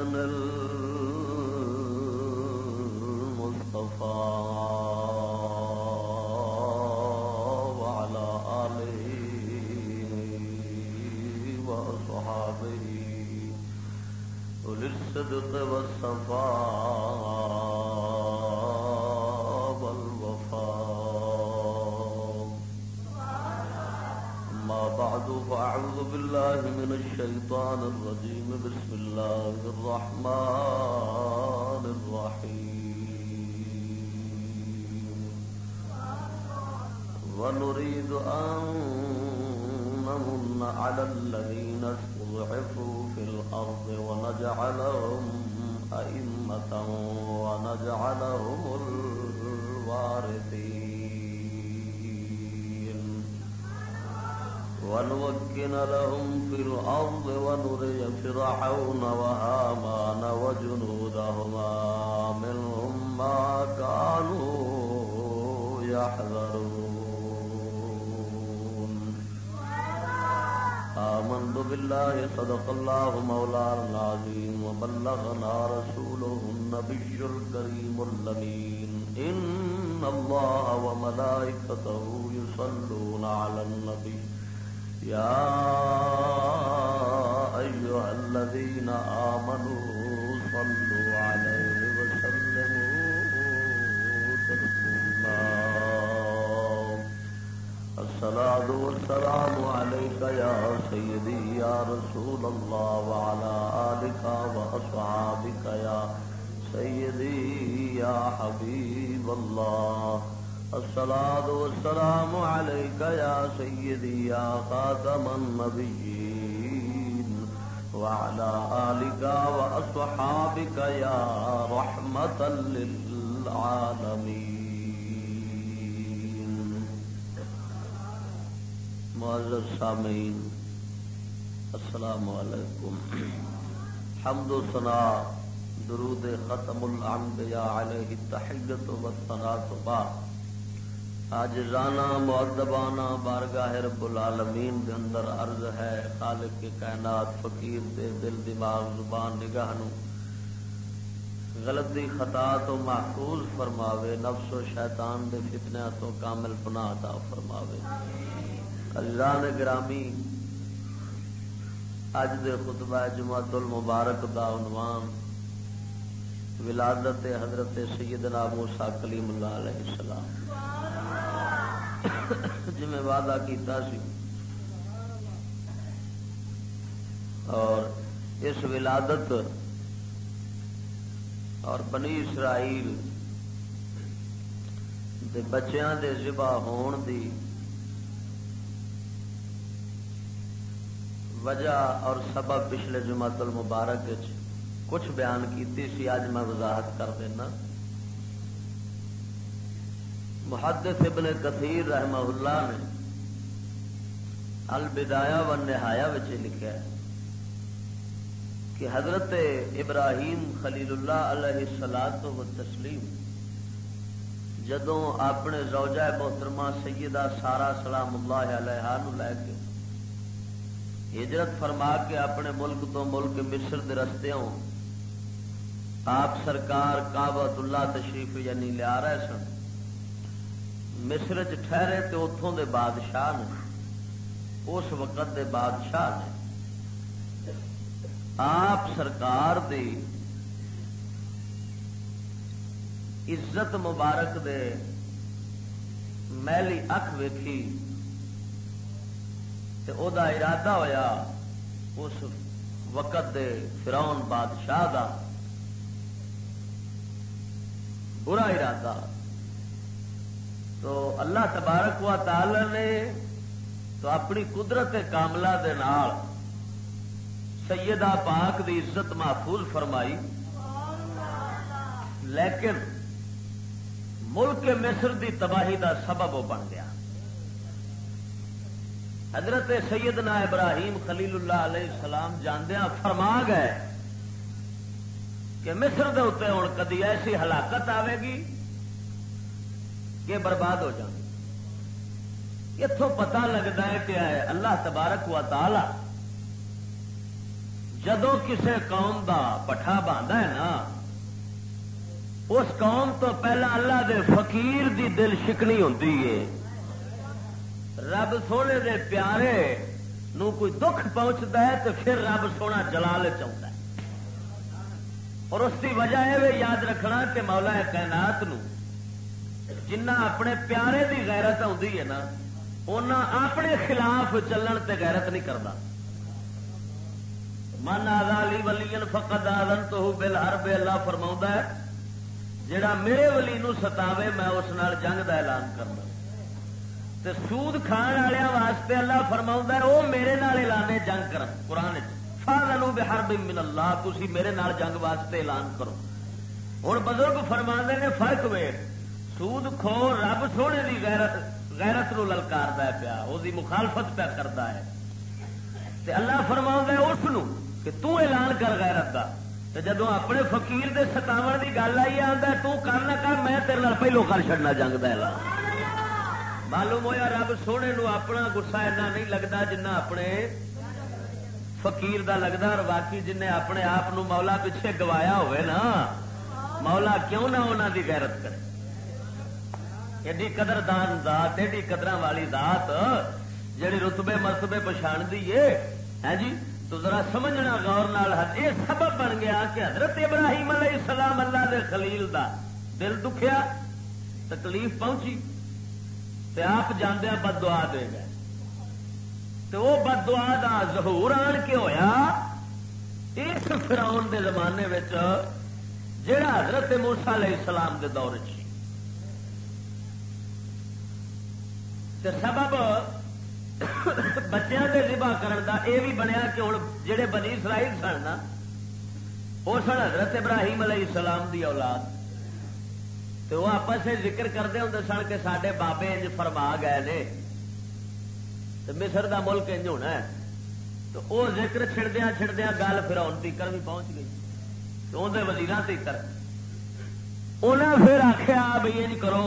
محمد يصلون على النبي. يا أيها الذين آمنوا صلوا عليه وسلموا تسليما. الصلاة والسلام عليك يا سيدي يا رسول الله وعلى آلك وأصحابك يا سيدي يا حبيب الله. الصلاة والسلام يا سيدي يا خاتم النبيين وعلى آلك وأصحابك يا رحمة للعالمين. معزز سامعین، السلام علیکم. حمد و ثنا، درود ختم الانبیاء علیہ تحیت و ثنا با آج رانا معدبانہ بارگاہ رب العالمین دے اندر عرض ہے، خالق کے کائنات فقیر دے دل دماغ زبان نگاہ نو۔ غلطی خطا تو محفوظ فرماوے، نفس و شیطان دے فتنہ تو کامل پناہ عطا فرماوے۔ اللہ گرامی اج دے خطبہ جمعت المبارک دا عنوان ولادت حضرت سیدنا موسیٰ کلیم اللہ علیہ السلام۔ جی میں وعدہ کیتا سی۔ اور اس ولادت اور بنی اسرائیل دے بچیاں دے ذبح ہون دی وجہ اور سبب پچھلے جمعت المبارک کچھ بیان کیتی سی، آج میں وضاحت کر دینا۔ محدث ابن کثیر رحمہ اللہ نے البدایا و نہایا لکھا ہے کہ حضرت ابراہیم خلیل اللہ علیہ سلاد و تسلیم جدوں اپنے روجہ محترمہ سیدہ سارا سلام اللہ علیہ لے کے ہجرت فرما کے اپنے ملک تو ملک مصر دے رستے ہوں، آپ سرکار کابت اللہ تشریف یعنی لیا رہے سن مصر چ ٹھہرے تو اتوں دے بادشاہ نے، اس وقت دے بادشاہ نے۔ آپ سرکار دی عزت مبارک دے میلی اکھ ویکھی او دا ارادہ ہویا اس وقت دے فرعون بادشاہ دا۔ برا ارادہ۔ تو اللہ تبارک و تعالی نے تو اپنی قدرت کاملہ دے نال سیدہ پاک دی عزت محفوظ فرمائی۔ لیکن ملک مصر دی تباہی دا سبب وہ بن گیا۔ حضرت سیدنا ابراہیم خلیل اللہ علیہ السلام جاندیا فرما گئے کہ مصر دے اتنے ہوں کدی ایسی ہلاکت آئے گی کہ برباد ہو جائے اتوں پتا لگتا ہے کہ اللہ تبارک و تعالی جدو کسے قوم دا پٹھا باندھا ہے نا، اس قوم تو پہلا اللہ دے فقیر دی دل شکنی ہوتی ہے۔ رب سونے دے پیارے نو کوئی دکھ پہنچتا ہے تو پھر رب سونا جلال چاہتا ہے۔ اور اس کی وجہ یہ یاد رکھنا کہ مولا کائنات نو جنہ اپنے پیارے دی غیرت آتی ہے نا ان اپنے خلاف چلن تے غیرت نہیں کرتا من آزالی ولی فقد آزن تو بل ہر بے اللہ فرما ہے جڑا میرے ولی نو ستاوے میں اس نال جنگ دا اعلان کرنا تے سود کھان والوں واسطے اللہ فرما وہ میرے نال اعلان جنگ کر قرآن فالو بہر من اللہ تھی میرے نال جنگ واسطے اعلان کرو ہوں بزرگ فرما نے فرق وے سود کھو، رب سونے کی غیرت غیرت نو للکار پیا وہ مخالفت پیا کرتا ہے۔ تے اللہ فرما اس کہ تو اعلان کر غیرت کا جدو اپنے فقیر دے ستاو کی گل آئی آتا تو کر نہ کر، میں تیرے پہلو کر چڑنا جنگ دا معلوم ہوا رب سونے نو اپنا گسا ایسا نہیں لگتا جنہ اپنے فقیر دا لگتا اور باقی جن اپنے آپ مولا پیچھے گوایا ہوئے نا، مولا کیوں نہ انہوں دی غیرت کرے؟ ایڈی قدر دان دات ایڈی قدر والی دات جہی رتبے مرتبے پچھاڑ دی ہے جی تو ذرا سمجھنا غور نال یہ سبب بن گیا کہ حضرت ابراہیم علیہ السلام اللہ دے خلیل دا دل دکھیا تکلیف پہنچی تے آپ جاندیا بد دعا دے گئے تو وہ بد دعا دا ظہور آن کے ہویا اس فراؤن دے زمانے میں جڑا حضرت موسا علیہ السلام دے دور چ سبب بچوں کے ذبح کرن دا اے بھی بنیا کہ ہوں جہے بنی اسرائیل سن نا وہ سن حضرت ابراہیم علیہ السلام دی اولاد تو وہ آپس سے ذکر کرتے ہوں سن کہ سڈے بابے انج فرما گئے نے تو مصر دا ملک انج ہونا ہے تو وہ ذکر چھڑدیا چھڑدیا گل پھر آن تیکر بھی پہنچ گئی تو اندر وزیر تیکر انہیں پھر آخیا بھائی انج کرو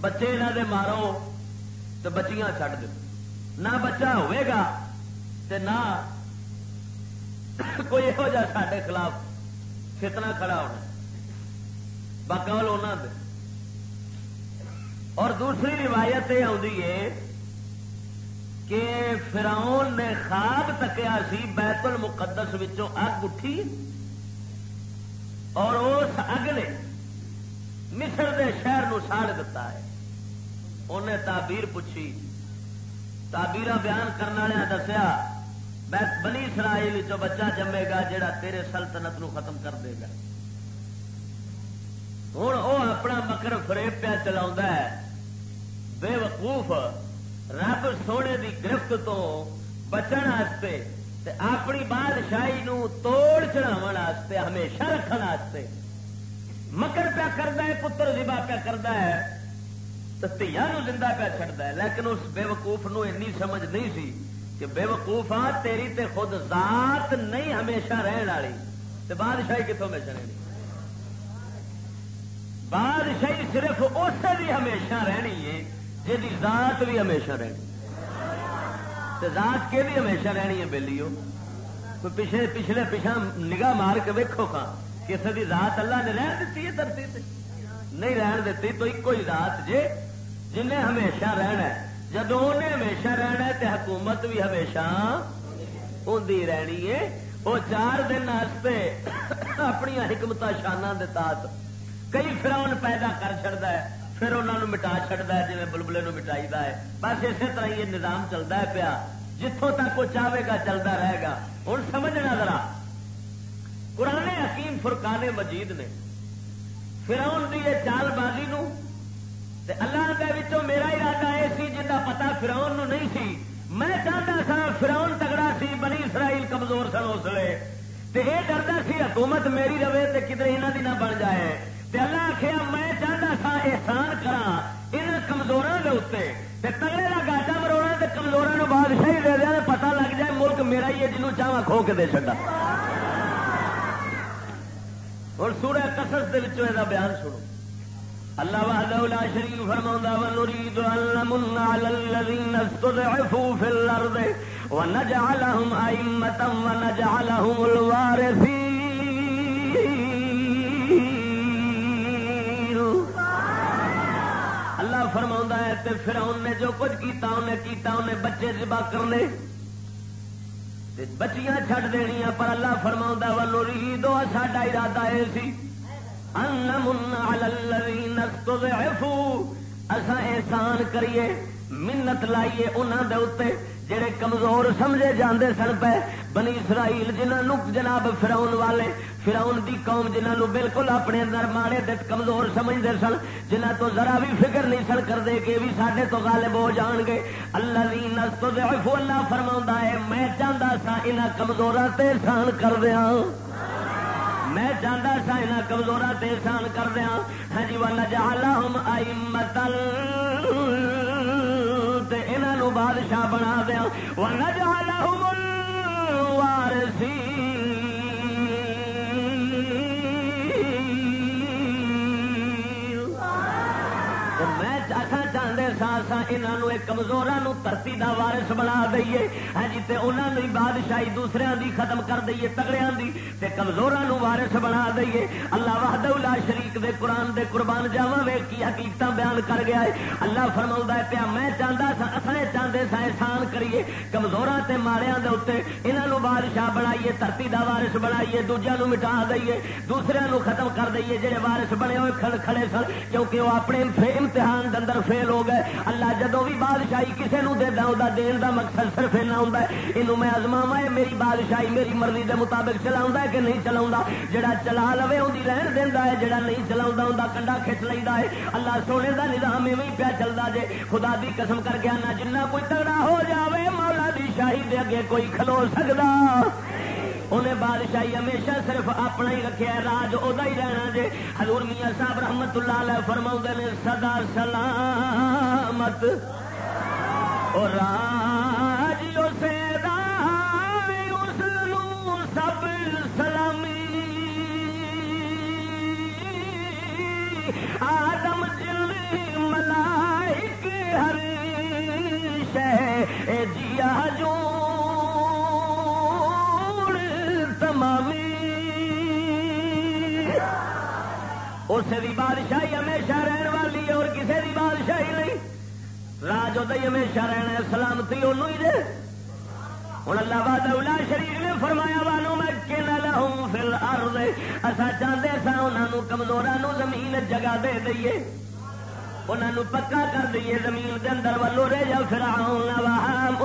بچے یہاں دے مارو تو بچیاں چڈ دو نہ بچہ ہوئے گا تے نہ کوئی یہو جہ سڈے خلاف فتنا کھڑا ہونا۔ بقول انہوں دے۔ اور دوسری روایت یہ آئی ہے کہ فراؤن نے خواب تکیا سی بیت المقدس وچوں اگ اٹھی اور اس اگ نے مصر دے شہر نو ساڑ دیتا ہے۔ انہیں تعبیر پوچھی تعبیر بیان کرنے والے دسیا بنی اسرائیل جو بچہ جمے گا جڑا تیرے سلطنت نو ختم کر دے گا ہوں وہ اپنا مکر فریب پیا چلا بے وقوف رب سونے دی گرفت تو بچن اپنی بادشاہی نو توڑ چڑھا ہمیشہ رکھنے مکر پیا کرتا ہے پتر زبا پیا کرتا ہے تیا زندہ پہ چڑھتا ہے۔ لیکن اس بے وقوف نو اینی سمجھ نہیں سی کہ بے وقوف آ، تیری تے خود ذات نہیں ہمیشہ رہن والی۔ تے بادشاہی کتوں ہمیشہ رہنی بادشاہی صرف اس بھی ہمیشہ رہنی ہے جی ذات بھی ہمیشہ رہنی تے ذات کے بھی ہمیشہ رہنی ہے بہلی کوئی پچھلے پچھلے پچھا نگاہ مار کے ویکو کھا کسی کی ذات اللہ نے رہن دیتی ہے دھرتی سے نہیں رہن دیتی تو ایک ہی ذات جے جنہیں ہمیشہ رہنا ہے۔ جب انہیں ہمیشہ رہنا ہے تو حکومت بھی ہمیشہ ہوں رہنی ہے۔ وہ چار دن اپنی حکمت شانہ کے تحت کئی فراؤن پیدا کر چڑتا ہے، پھر انہوں مٹا چڑتا ہے جی بلبلے مٹائی ہے۔ بس اسی طرح یہ نظام چلتا ہے پیا۔ جتوں تک وہ چاہے گا چلتا رہے گا۔ ہوں سمجھنا ذرا، قرآن حکیم فرقان مجید نے فراؤن کی یہ چال بازی نو اللہ کے میرا ارادہ یہ سی جا پتا فراؤن نہیں سی۔ میں چاہتا سا فراؤن تگڑا سی، بنی اسرائیل کمزور سن اس لیے یہ ڈرتا سی حکومت میری رہے تو کدھر یہاں کی نہ بن جائے۔ تے اللہ آخیا میں چاہتا سا احسان کرا ان کمزوروں کے اتنے تگڑے کا گاٹا مروڑا تو کمزوروں بادشاہی دے دیا پتا لگ جائے ملک میرا ہی ہے جنوب چاہا کھو کے دے چڑا اور سورہ کسر یہ بیان سنو۔ اللہ وحدہ لا شریف فرماؤں ونريد أن نمن على الذين استضعفوا في الأرض ونجعلهم أئمة ونجعلهم الوارثين۔ اللہ فرما ہے تے پھر نے جو کچھ کیتا، انہیں کیتا، انہیں بچے جبا کرنے۔ بچیاں چھڈ دنیا پر اللہ فرما ولو ری دو ساڈا ارادہ یہ سی۔ اسا احسان کریے، منت لائیے انہوں دے اتنے جڑے کمزور سمجھے جاندے سن پے۔ بنی اسرائیل جنہوں جناب فراؤن والے فراؤن دی قوم جنہوں بالکل اپنے اندر ماڑے دت کمزور سمجھتے سن جنہ تو ذرا بھی فکر نہیں سن کرتے کہ بھی سڈے تو غالب ہو جان گے۔ اللہ نس اللہ فرما ہے، میں چاہتا سا یہاں کمزور سے احسان کر دیا میں چاہتا سا یہاں کمزور سے کر دیا ہاں جی ون جالا ہم آئی متل انہوں بادشاہ بنا دیا۔ ون جالا ہم وارسی کمزور دھرتی کا وارس بنا دئیے۔ ہاں جی انہوں نے بادشاہی دوسرے دی ختم کر دئیے تگڑیا کی کمزوروں وارس بنا دئیے۔ اللہ وحد شریف دے قرآن دے قربان جاوا وے کی حقیقت بیان کر گیا ہے۔ اللہ فرما پیا میں چاہتا سا اصل چاہتے سا احسان کریے۔ کمزور سے ماڑیا کے اتنے یہاں بادشاہ بنائیے، دھرتی کا وارس بنائیے دوجیا مٹا دئیے دوسرے ختم کر دئیے۔ جہے وارس بنے ہوئے کھڑے سن، کیونکہ وہ اپنے امتحان اندر فیل ہو گئے۔ اللہ جدو بھی بادشاہی کسی نو نے دا دین دا مقصد صرف ایسا ہوتا ہے۔ یہ میں ازماوا ہے، میری بادشاہی میری مرضی دے مطابق چلا ہے کہ نہیں چلا جڑا چلا لو ان رہن دینا ہے، جڑا نہیں چلا ان کنڈا کھچ لینا ہے۔ اللہ سونے دا نظام میں پیا چلتا جے۔ خدا دی قسم کر کے آنا، جنہ کوئی تگڑا ہو جاوے، مولا دی شاہی دے اگے کوئی کھلو سکتا انہیں بادشاہی ہمیشہ صرف اپنا ہی رکھا راج ادا ہی رہنا جے۔ حضور میاں صاحب رحمت اللہ علیہ فرما نے سدا سلامت اور راج ہمیشہ رہنا سلامتی انہوں ہی دے۔ ہوں اللہ باد شریف نے فرمایا وانو میں کہنا لہوں فل ارض اصا چاہتے سا انہوں کمزوروں زمین جگہ دے دئیے۔ انہوں پکا کر دئیے زمین کے اندر۔ ولو رے جا پھر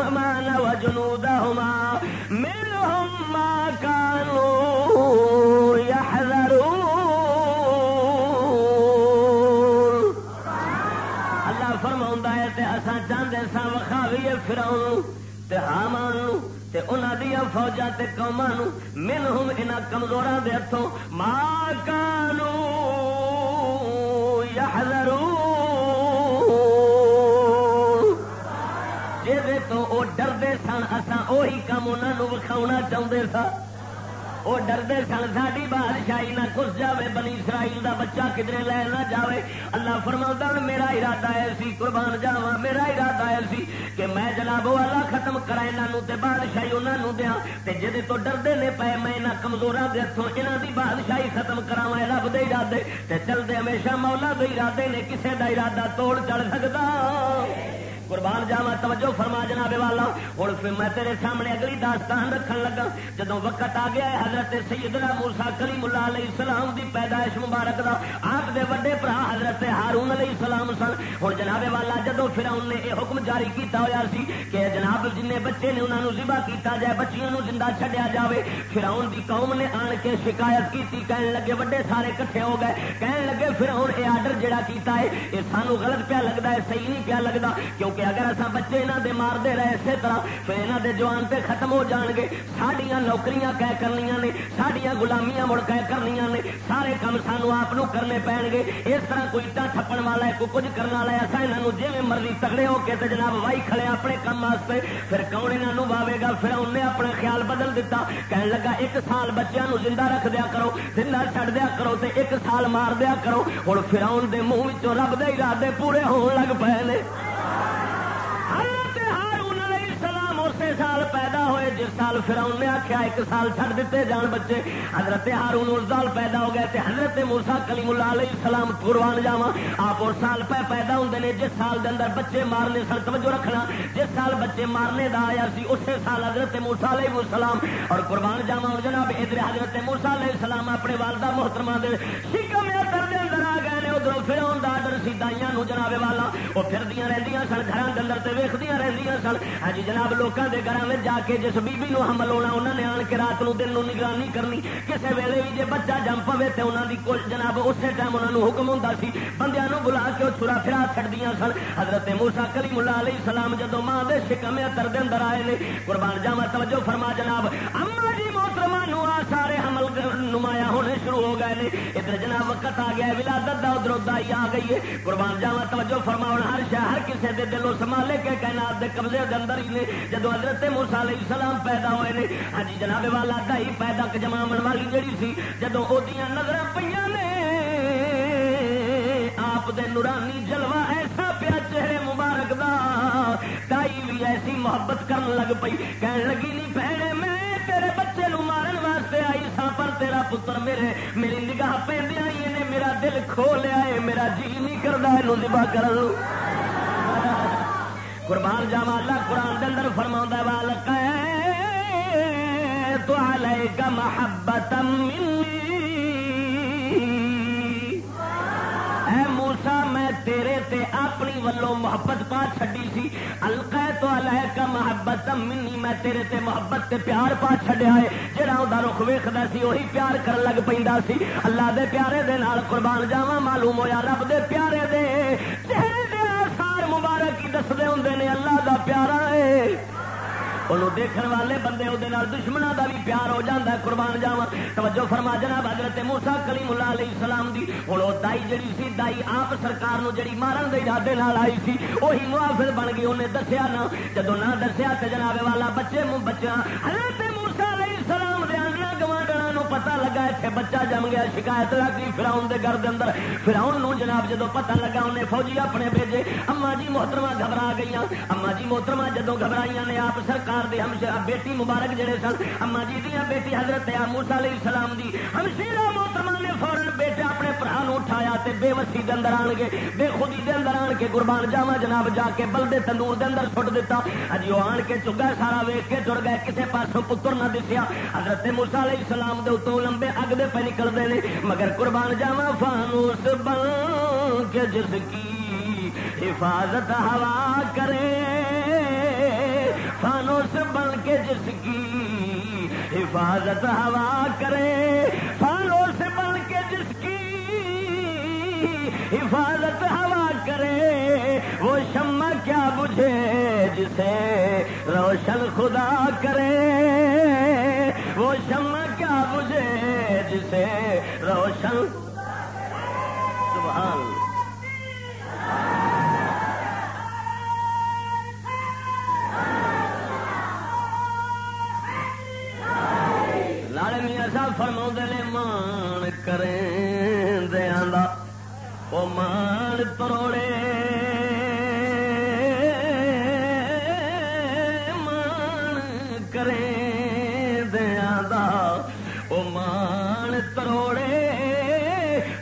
مان و جنوب ہوما مل ہم کانو چاہتے سا وکھاویے فراؤن حامان تے انہاں دیا فوجا تے قوما من ہوں ان کمزوراں دے ہتھوں ماں کانو یحذرون۔ جے تو او ڈردے سن، اساں اوہی کم انہاں نو وکھاونا چاہندے سا وہ ڈردے سن ساری بادشاہی نہ کس جائے بنی اسرائیل دا بچہ کدھر لے نہ جائے اللہ فرما میرا ارادہ ہے سی قربان جاوا میرا ارادہ ہے سی کہ میں جناب والا ختم کرا یہاں تے بادشاہی انہوں دیا تے جی تو ڈردے نے پے، میں یہاں کمزوروں کے ہاتھوں یہاں کی بادشاہی ختم کرا رب دے ارادے۔ تے چلتے ہمیشہ مولا دے ارادے نے کسے دا ارادہ توڑ چڑھ سکتا قربان جاوا توجہ فرما جناب والا۔ ہوں پھر میں تیرے سامنے اگلی داستان رکھن لگا۔ جدو وقت آ گیا حضرت سیدنا موسا کلی ملا علیہ السلام دی پیدائش مبارک دا، آپ دے وڈے برا حضرت ہارون علیہ السلام سن۔ ہوں جناب والا جدو پھر نے یہ حکم جاری کیتا ہوا سی کہ جناب جن بچے نے انہوں ذبح کیتا جائے، بچیاں زندہ چڈیا جائے پھر دی قوم نے آن کے شکایت کی کہنے لگے وڈے سارے کٹھے ہو گئے۔ کہنے لگے پھر یہ آرڈر جہاں کیتا ہے، یہ سانو غلط پیا لگتا ہے، صحیح نہیں پیا لگتا کیونکہ کہ اگر اصا بچے یہاں دے مارتے رہے اسی طرح، پھر یہاں دے جوان تے ختم ہو جان گے۔ سڈیا نوکریاں کہہ کرنی نے سڈیا گلامیاں مڑ کہہ کرنی نے۔ سارے کام سانو آپ کرنے پین گے۔ اس طرح کوئی اٹا تھپن والا ہے، کوئی کچھ کرنے والا ہے اصا یہاں جی مرضی تگڑے ہو کے جناب وائی کھڑے اپنے کام واسطے۔ پھر کون یہاں واوے گا؟ پھر انہیں اپنا خیال بدل دیتا کہنے لگا، ایک سال بچوں زندہ رکھ دیا کرو، زندہ چڑھ دیا کرو تے ایک سال مار دیا کرو۔ ہوں فراؤن دے منہ رب دے ارادے پورے ہون لگ پے سال پیدا ہوئے، جس سال فراؤن نے آخیا ایک سال چھڑ دیتے جان بچے۔ حضرت ہارون اس سال پیدا ہو گئے تے حضرت موسا کلیم اللہ علیہ السلام قربان جاوا آپ اور سال پہ پیدا ہوتے ہیں جس سال دے اندر بچے مارنے سن، توجہ رکھنا۔ جس سال بچے مارنے دا آیا سی اسی سال حضرت موسا علیہ السلام۔ اور قربان جاوا جناب، ادھر حضرت موسا علیہ السلام اپنے والدہ محترمہ دے شکم اندر دے اندر آ گئے ادھر پھر آڈر سی دائیاں جناب والا۔ وہ پھر رہی سن گھر کے اندر ویخدیا رہی سن۔ ہاں جی جناب لوگوں کے گھر جا کے جس بیبی نو حمل ہونا انہوں نے آن کے رات نو دن نو نگرانی کرنی کسی ویلے بھی جی بچہ جم پوے تو انہوں کی جناب اسی ٹائم انہوں نے حکم ہوں سی بندیا بلا کے وہ چھڑا پھرا چڑیا سن حضرت موسا کلی ملا علیہ السلام جدو ماں دے شکمے اتر دن اندر آئے نے قربان جاوا توجہ فرما جناب اما جی محترما نو آ سارے حمل نمایاں ہونے شروع ہو گئے نے۔ ادھر جناب وقت آ گیا ولادت دا ادھر دائی آ گئی ہے۔ قربان جاوا توجہ فرما ہر شہر کسی دے دلوں سنبھالے کے کائنات دے قبضے دے اندر ہی نے۔ جدو حضرت موسا علیہ السلام پیدا ہوئے نے ہاں جی جناب والا دہی پیدا جما والی جڑی سی جدو وہ نظر پہ نے، آپ دے نورانی جلوہ ایسا پیا چہرے مبارک دا، دائی بھی ایسی محبت کرن لگ پئی۔ کہن لگی نہیں پہنے میں تیرے بچے نو مارن واسطے آئی سا پر تیرا پتر میرے، میری نگاہ پہ آئی نے، میرا دل کھو لیا ہے، میرا جی نہیں کرتا یہ نبا کر لو قربان جاوا اللہ قرآن دل فرما وال تو محبت منی۔ موسا میں تیرے تے اپنی ولو محبت پا چڈی سی۔ القا تو الح کا محبت، منی میں تیرے تے محبت تے پیار پا چڈیا ہے۔ جہاں وہ رخ ویکد سی وہی پیار کر لگ پہ سی۔ اللہ دے پیارے دے نال قربان جاوا معلوم ہویا رب دے پیارے دے۔ چہرے دے مبارک ہی دستے ہوں نے، اللہ دا پیارا ہے۔ انہوں دیکھن والے بندے وہ دشمنوں کا بھی پیار ہو جاتا ہے قربان جاوا توجہ فرما جناب حضرت موسا کلیم اللہ علیہ السلام دی ہوں وہ دائی جڑی سی دائی آپ سرکار نو جڑی مارن کے ارادے آئی سی وہی محافظ بن گئی انہیں دسیا نہ جدو نہ دسیا تو جناب والا بچے بچہ حضرت لگا بچہ جم گیا، شکایت لگی فراؤن دے گھر دے اندر۔ فراؤن نو جناب جدو پتہ لگا، انہیں فوجی اپنے بھیجے۔ اما جی محترمہ گھبرا گئی اما جی محترمہ جدو گھبرائی نے آپ سرکار دے ہم بیٹی مبارک جڑے سن اما جی دیا بیٹی حضرت موسا علیہ السلام دی۔ ہمشیرہ محترمہ نے فورن بیٹا اپنے اٹھایا تے بے وسی دے اندر آن گے، بے خودی دے اندر آن کے قربان جاوا جناب، جا کے بلدے تندور دے اندر سٹ دیتا اجی وہ آن کے چگا سارا ویک کے ٹر گئے، کسے پاسوں پتر نہ دسیا۔ حضرت موسا علیہ السلام دے اتوں لمبے اگ دے پہ نکلتے ہیں مگر قربان جاوا فانوس بن کے جس کی حفاظت ہوا کرے۔ فانوس بن کے جس کی حفاظت ہوا کرے۔ فانوس بن حفاظت ہوا کرے، وہ شمع کیا بجھے جسے روشن خدا کرے؟ وہ شمع کیا بجھے جسے روشن سبحان فرما نے، مان کریں۔ وہ مان پروڑے۔ مان کریں دیا وہ مان تروڑے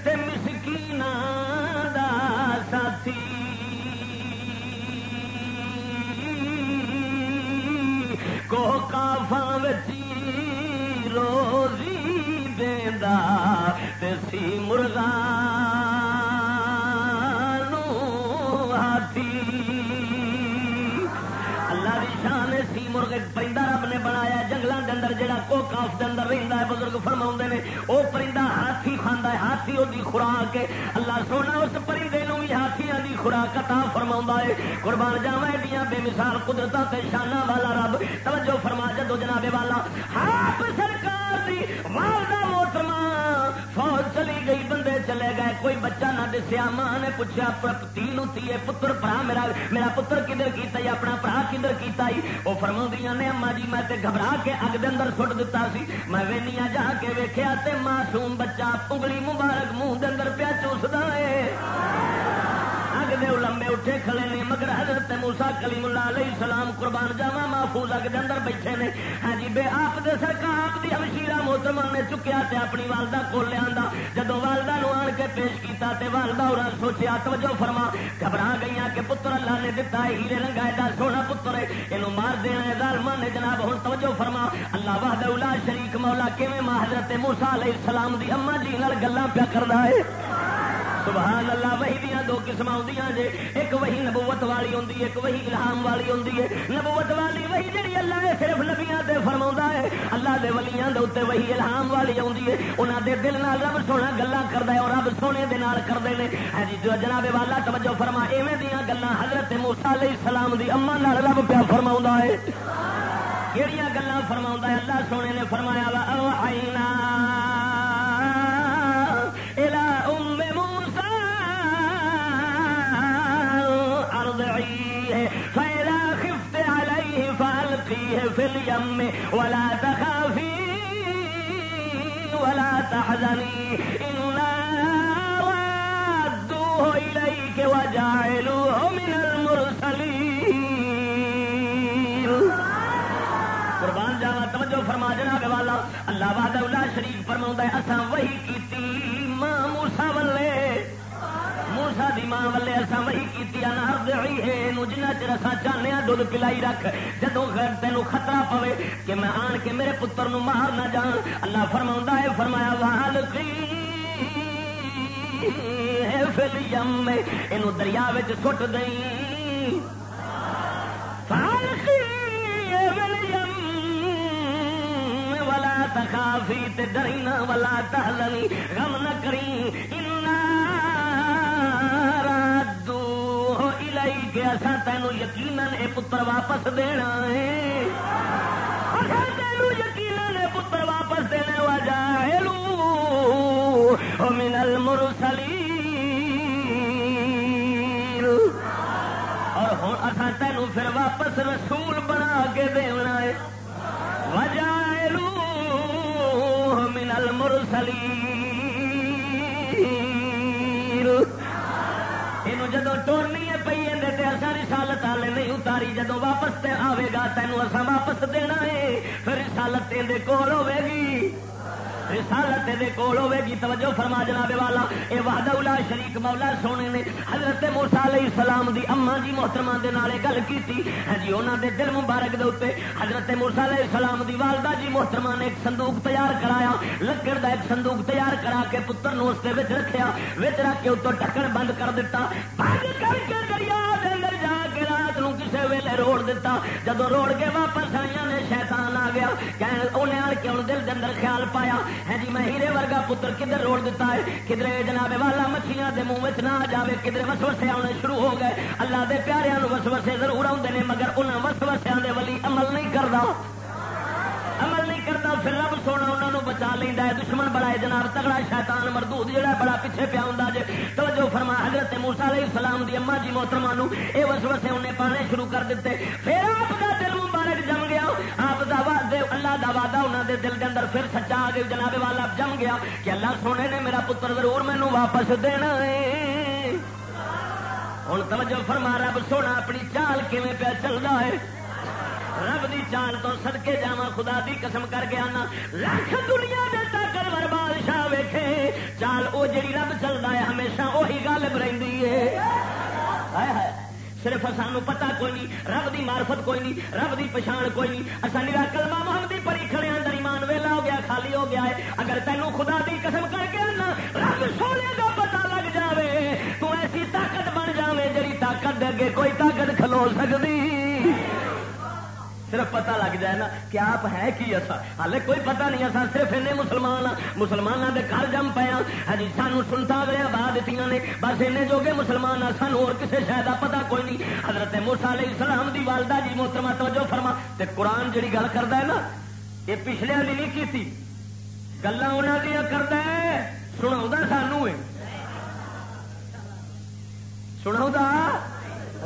تے مسکین دا ساتھی۔ کو کافا بچی روزی سی مرغا مرغ پرندہ رب نے بنایا جنگلوں کے اندر جہاں کو کاف کے اندر رہتا ہے، بزرگ فرما نے وہ پرندہ ہاتھی کھانا ہے، ہاتھی وہی خوراک اللہ سونا اس پرندے نو بھی ہاتھیاں کی خوراک کتا فرما ہے۔ قربان جاوا دیا بے مثال قدرت شانہ والا رب، توجہ فرما جدو جناب والا ہاتھ سرکار دی والدہ محترمہ فوج چلی گئی، بندے چلے گئے، کوئی بچہ نہ دسیا، ماں نے پوچھا تین تھی پتر برا میرا میرا پتر کدھر کیتا ہی اپنا برا کدھر کیتا ہی وہ فرما نے اما جی میں تے گھبرا کے اگ دے اندر سٹ دتا سی، میں وینیا جا کے ویکیا تے معصوم بچہ، انگلی مبارک منہ دے اندر پیا چوسدا ہے۔ اگ دے لمبے اٹھے کھڑے نے، مگر حضرت موسا کلیم اللہ علیہ السلام قربان جاوا محفوظ کے اندر بیٹھے نے۔ ہاں جی بے آپ دے سرکا آپ کی ہمشیرا محترم نے چکیا تے اپنی والدہ کو لیا جدو والدہ نو آن کے پیش کیتا تے والدہ اور سوچیا، توجہ فرما۔ گھبرا گئی کہ پتر اللہ نے دتا ہے، ہیرے رنگا ایڈا سونا پتر ہے۔ یہ مار دینا ہے، ظالمان نے جناب ہوں توجہ فرما۔ اللہ وحد الا شریک مولا، کیویں ماں حضرت موسا علیہ السلام دی اما جی گلا پیا کرنا ہے؟ سبحان اللہ وہی دیا دو قسم آدی جے۔ ایک وہی نبوت والی ہوں ایک وہی الہام والی ہوں نبوت والی وہی جی اللہ ہے صرف نبیا سے فرما ہے۔ اللہ دے ولیاں دے اتنے وہی الہام والی آتی ہے۔ انہوں دے دل نال رب سونا گلا کرتا ہے اور رب سونے دے نال کرتے ہیں ہاں جی جو جناب والا توجہ فرما، ایویں دیا گلا حضرت موسا علیہ السلام دی اما نال رب پیا فرما ہے۔ کہڑی گلا فرما ہے؟ اللہ سونے نے فرمایا وا او آئینا في اليم ولا تخافي ولا تحزني. إنا رادوه إليك وجعلوه من المرسلين. قربان جاوا، توجہ فرما جناب والا، اللہ وحدہ اللہ شریف فرما ہے اصا وہی کی ماں موسا ولے موسا ماں والے اصا وہی کی جنا چر اصا چاہنے دھد پلائی رکھ جدو تینوں خطرہ پوے کہ میں آن کے میرے پتر نو مار نہ جان اللہ فرما ہے، فرمایا وال یہ دریا سٹ دئی ولا تخافی تے ڈری نہ، ولا تحزنی غم نہ کری آئی کہ اصا تینوں یقین پتر واپس دینا ہے۔ تینوں یقین پتر واپس دینے وجہ منل مرسلی اور ہوں اصا تینوں پھر واپس رسول بنا کے دینا ہے۔ وجہ منل مرسلی یہ جدو ٹورنی ہے پی اصا رسالت والے نہیں اتاری، جدو واپس آئے گا تینوں اصا واپس دینا ہے، پھر رسالت کول ہوے گی۔ رسالت دے کول ہوے گی، توجہ فرما جناب والا۔ اے وعدہ الا شریک مولا سونے نے حضرت موسی علیہ السلام دی اما جی محترمہ دے نالے گل کیتی۔ ہاں جی انہاں دے دل مبارک دے اوتے حضرت موسی علیہ السلام دی والدہ جی محترمہ نے ایک صندوق تیار کرایا۔ لکڑ دا ایک صندوق تیار کرا کے پتر نو اس دے وچ رکھیا، وچ رکھ کے اوتوں ڈھکن بند کر دیتا بند کر کے دریا دے کسے ویلے روڑ دیتا جدو روڑ کے واپس آئی نے شیطان آ گیا انہیں آ کے دل کے اندر خیال پایا، ہے جی میں ہیرے ورگا پتر کدھر روڑ دیتا ہے؟ کدھر جناب والا مچھلیاں دے منہ نہ جائے کدھر وسوسے آنے شروع ہو گئے؟ اللہ دے پیاروں وسوسے ضرور آتے ہیں مگر انہوں وسوسیا دے ولی عمل نہیں کرتا عمل پھر رب سونا انہوں نے بچا لینا ہے، دشمن بڑا ہے جناب، تگڑا شیطان، مردود جڑا بڑا پیچھے پیا ہوں جی توجہ فرما، حضرت موسا علیہ السلام دی اما جی محترما یہ وسوسے انہیں پانے شروع کر دیتے پھر آپ کا دل مبارک جم گیا، آپ دا اللہ دا وعدہ انہوں دے دل کے اندر پھر سچا آ گیا جناب والا جم گیا کہ اللہ سونے نے میرا پتر ضرور مینو واپس دینا ہے۔ ہوں توجہ فرما، رب سونا اپنی چال کیون پہ چلتا ہے؟ رب دی چال تو سدکے جا خدا دی قسم کر گیا نا لکھ دنیا دے تکر بادشاہ ویکھے۔ چال، او جڑی رب چلتا ہے، ہمیشہ وہی غالب رہی ہے۔ صرف سانو پتا کوئی نہیں، رب دی معرفت کوئی نہیں، رب دی پچھان کوئی نہیں۔ اصا نیلا کلمہ محمد دی پری کھڑے اندر ایمان ویلا ہو گیا، خالی ہو گیا ہے۔ اگر تینوں خدا دی قسم کر کے نا رب سونے کا پتا لگ جاوے۔ تو ایسی طاقت بن جاوے جڑی طاقت دے اگے کوئی طاقت کھلو سکتی صرف پتہ لگ جائے نا کہ آپ ہے کی اصا۔ ہالے کوئی پتہ نہیں اصا، صرف این مسلمان ہاں۔ مسلمانوں کے گھر جم پے ہاں۔ سانو سنتا گیا بعد دیتی نے۔ بس این جو مسلمان ہاں سانو اور کسی شہر کا پتا کوئی نہیں۔ حضرت موسا علیہ السلام دی والدہ جی محترمہ توجہ فرما۔ تے قرآن جڑی گل کرتا ہے نا، یہ پچھلے والی نہیں کی گلا انہوں دیا کرتا ہے۔ سنا سانو سنا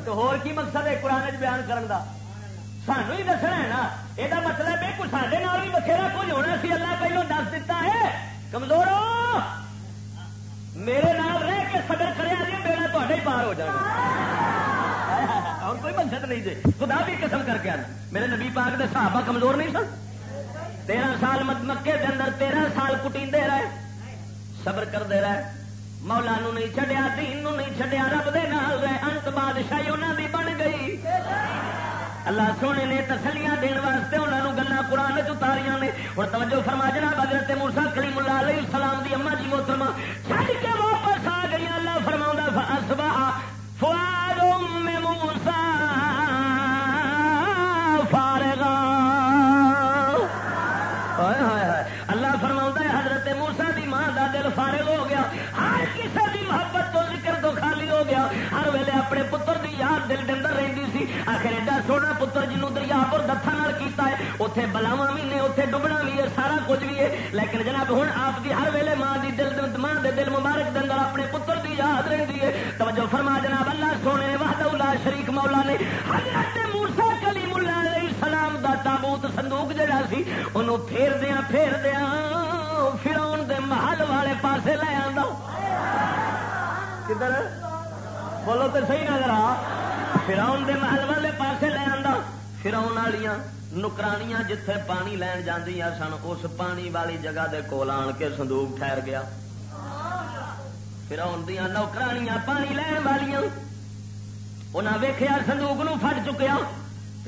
تو ہور کی مقصد ہے قرآن بیان کرن دا؟ سانو ہی دسنا ہے نا یہ مطلب ہے کچھ سارے بھی بتھیرا کچھ ہونا سی اللہ پہلو دس دیتا ہے کمزور میرے نال رہ کے سدر کرے بیڑا تے پار ہو جائے اور کوئی منصد نہیں دے خدا بھی قسم کر کے آنا میرے نبی پاک دے صحابہ کمزور نہیں سن تیرہ سال مکے دے اندر تیرہ سال کٹی رہے صبر کرتے رہے مولا نو نہیں چڈیا دین نو نہیں چڈیا رب دے نال رہے انت بادشاہی انہوں دی بن گئی اللہ سونے نے تسلیاں دین واسطے انہوں نے گلا قرآن چتاریاں نے۔ اور توجہ فرما جناب حضرت موسا کریم اللہ علیہ السلام دی اما جی محترمہ، چھڈ کے واپس آ گئی، اللہ فرما فاسبا فواد اپنے پتر دی یاد دل دن رہی سی۔ آخر ایڈا سونا پتر جنوب دریا پر دتھا کیتا ہے اتنے بلاوا بھی نے اتنے ڈبنا بھی ہے، سارا کچھ بھی ہے۔ لیکن جناب ہوں آپ کی ہر ویلے ماں کی دل ماں دے دل مبارک دن اپنے پتر کی یاد رہتی ہے۔ توجہ فرما جناب، اللہ سونے نے، وحدہ اللہ شریک مولا نے، حضرت موسا کلی ملا علیہ السلام دا تابوت صندوق جڑا سی انہوں پھیر دیا پھیر دیا پھر دے محل والے پاسے لے آ کدھر؟ بولو تو صحیح نظر آ۔ فراؤن دے محل والے پاسے لے آتا فراؤن والیا نکرانیاں جتھے پانی لین جاندیاں سن، اس پانی والی جگہ دے کول آن کے سندوق ٹھہر گیا۔ فراؤن دیا نوکرانیاں پانی لین والیا انہیں ویخیا سندوق نو فٹ چکیا۔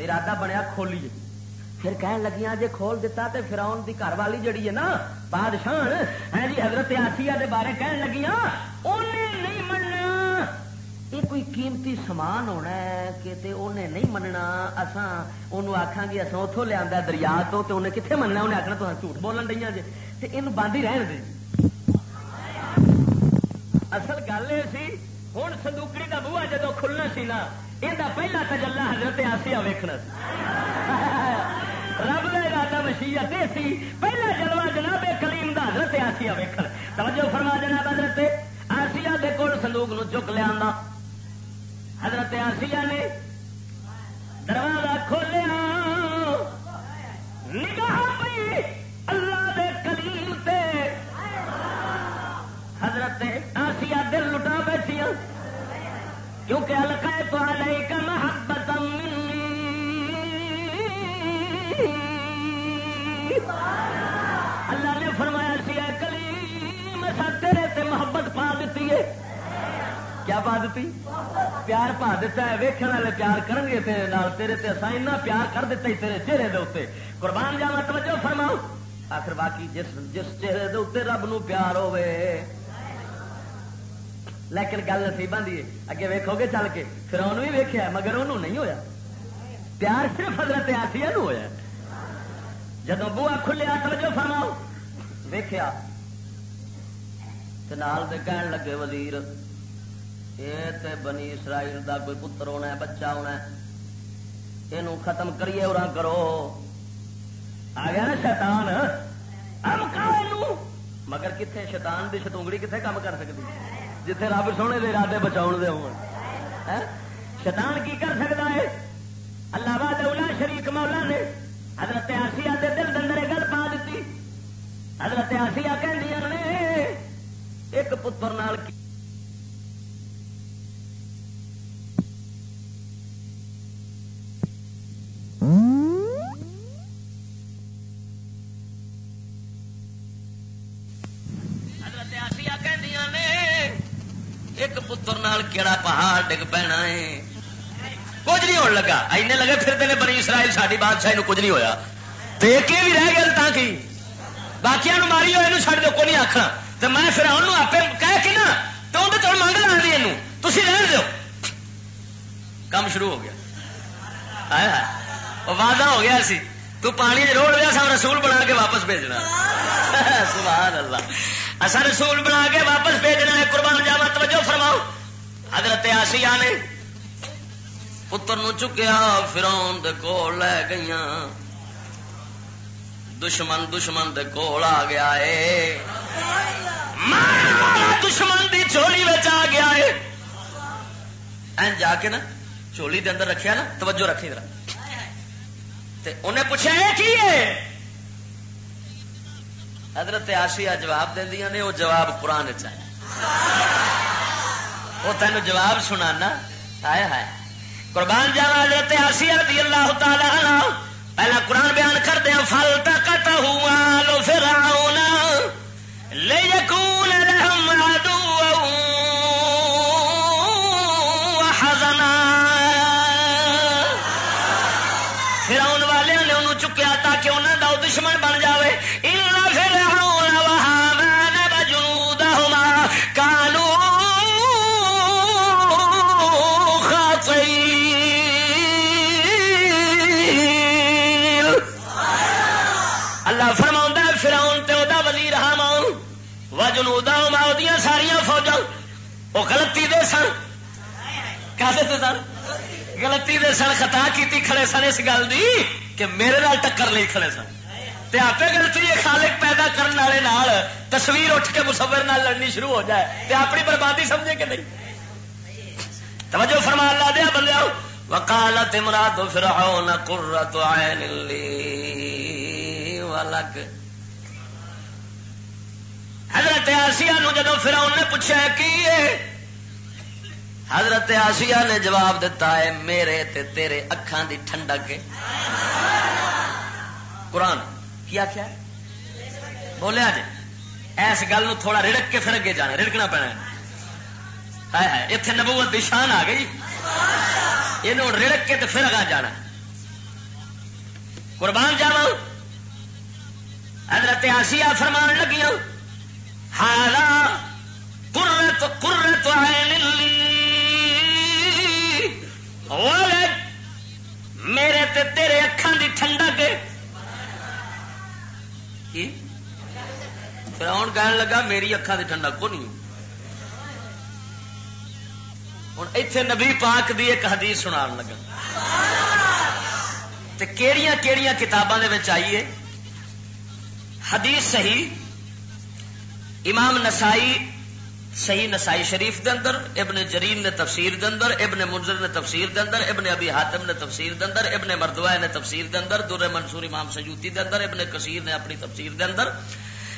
ارادہ بنیا کھولیے۔ پھر کہن لگیاں، جے کھول دیتا تے فراؤن دی گھر والی جڑی ہے نا، بادشاہ ہے جی حضرت آسیہ دے بارے کہن لگیاں، انہیں نہیں مننا یہ کوئی قیمتی سامان ہونا ہے کہ تے انہیں نہیں مننا اساں انہوں آکھاں گے اساں اتوں لیا دریا تو تے انہیں کتنے مننا انہیں آخنا تو جھوٹ بولن رہی جی تے یہ بند ہی رہن دے اصل گل یہ سی ہوں سندوکڑی کا بوا جدو کھلنا سی نا یہ پہلا تجلا حضرت آسیا ویکنا رب کا ارادہ مشیت یہ سی پہلا جلوا جناب کلیم کا حضرت آسیا ویکن توجہ فرما جناب حضرت آسیا کے کول سندوک نو چک لیا حضرت آسیہ نے دروازہ کھولیا۔ نگاہ پی اللہ دے کلیم تے۔ حضرت آسیہ دل لٹا بیٹھی کیونکہ القا تو علیہ کا محبت اللہ نے فرمایا سی کلیم تیرے تے محبت پا دیتی ہے۔ کیا پا دیتی پیار پا دیتا ہے ویکن والے پیار کریں گے تیرے نال، تیرے تے ایسا پیار کر دیتا ہی تیرے چہرے دے اتنے قربان جانا توجہ فرماؤ۔ آخر باقی جس جس چہرے دے اتنے رب نو پیار ہوے لیکن گل نصیبہ دی اگے ویکو گے چل کے۔ پھر انہوں بھی ویکیا مگر انہوں نہیں ہویا۔ پیار صرف حضرت آسیا نو ہویا جب بوا کھلیا، توجہ فرماؤ۔ ویکیا نال دے کہن لگے، وزیر یہ بنی اسرائیل دا کوئی پتر ہونا ہے، بچہ ہونا ہے۔ یہ ختم کریے اور کرو۔ آ گیا نا شیطان؟ مگر کتنے شیطان دی شتونگڑی کتنے کام کر سکتی؟ جتھے رب سونے دے ارادے بچاؤ دے ہو ہاں؟ شیطان کی کر سکتا ہے؟ اللہ باد اولا شریف مولا نے حضرت آسیا دے دل دندر گل پا دیتی۔ حضرت آسیا کہ ایک پتر نال کی ڈگ پینا ہے کچھ نہیں ہونے لگا اینے لگے پھرتے ہیں بنی اسرائیل ساری بادشاہی کچھ نہیں ہویا تو ایک بھی رہ گیا تا کی باقی ماری ہوئے چڑھ دو کو نہیں آخنا تو میں پھر انہوں آپ کہہ کے نا تو اندر تو منگ لا دی تھی رہن دو کام شروع ہو گیا وعدہ ہو گیا سی تو پانی روڑ لیا سا رسول بنا کے واپس بھیجنا سبحان اللہ اصا رسول بنا کے واپس بھیجنا ہے قربان جاوا توجہ فرماؤ حضرت آسیا نے پتر نو چکیا فرون دے کول لے گئی دشمن دشمن دے کول آ گیا ہے دشمن دی چولی بچ آ گیا ہے این جا کے نا چولی دے اندر رکھیا نا، توجہ رکھی ذرا۔ انہیں پوچھا یہ کی ہے حضرت آسیا جواب دیا نے، وہ جواب قرآن چاہے وہ تین جواب سنانا ہائے ہائے۔ قربان جانا حضرت آسیہ رضی اللہ تعالی عنہ، پہلا قرآن بیان کر دیا فل تک ہوا لو لے یقون لهم عدوا وہ غلطی دے سن؟ کہتے سن؟ غلطی دے سن، خطا کیتی کھڑے سن اس گل دی کہ میرے نال ٹکر نہیں کھڑے سن۔ تے آپ غلطی ہے خالق پیدا کرنے والے نال تصویر اٹھ کے مصور نال لڑنی شروع ہو جائے۔ تے اپنی بربادی سمجھے کہ نہیں؟ توجہ فرما اللہ دیا بندے وقالت امرات فرعون قرۃ عین لی ولک حضرت آسیہ نو جدو فرعون نے پوچھا کی حضرت آسیہ نے جواب دیتا ہے، میرے تے تیرے اکھان دی ٹھنڈک ہے۔ قرآن کیا کیا بولیا جی۔ ایس گل نو تھوڑا رڑک کے پھر اگے جانا، رڑکنا پینا ہے۔ اتنے نبوت کی شان آ گئی۔ یہ رڑک کے تو پھر اگا جانا۔ قربان جاوا حضرت آسیہ فرمان لگی لگیاں۔ ہارا قرت قرت عین لی۔ میرے تے تیرے اکھان دی ٹھنڈک کی؟ فراؤن کہنے لگا میری اکھان دی ٹھنڈک کو نہیں ہوں اتنے نبی پاک دی ایک حدیث سنا لگا۔ تے کیڑیاں کیڑیاں کتاباں دے وچ آئیے حدیث صحیح امام نسائی صحیح نسائی شریف دے اندر ابن جرین نے تفسیر دے اندر ابن منظر نے تفسیر دے اندر ابن ابی حاتم نے تفسیر دے اندر ابن مردوہ نے تفسیر دے اندر در منصور امام سجوتی دے اندر ابن کثیر نے اپنی تفسیر دے اندر۔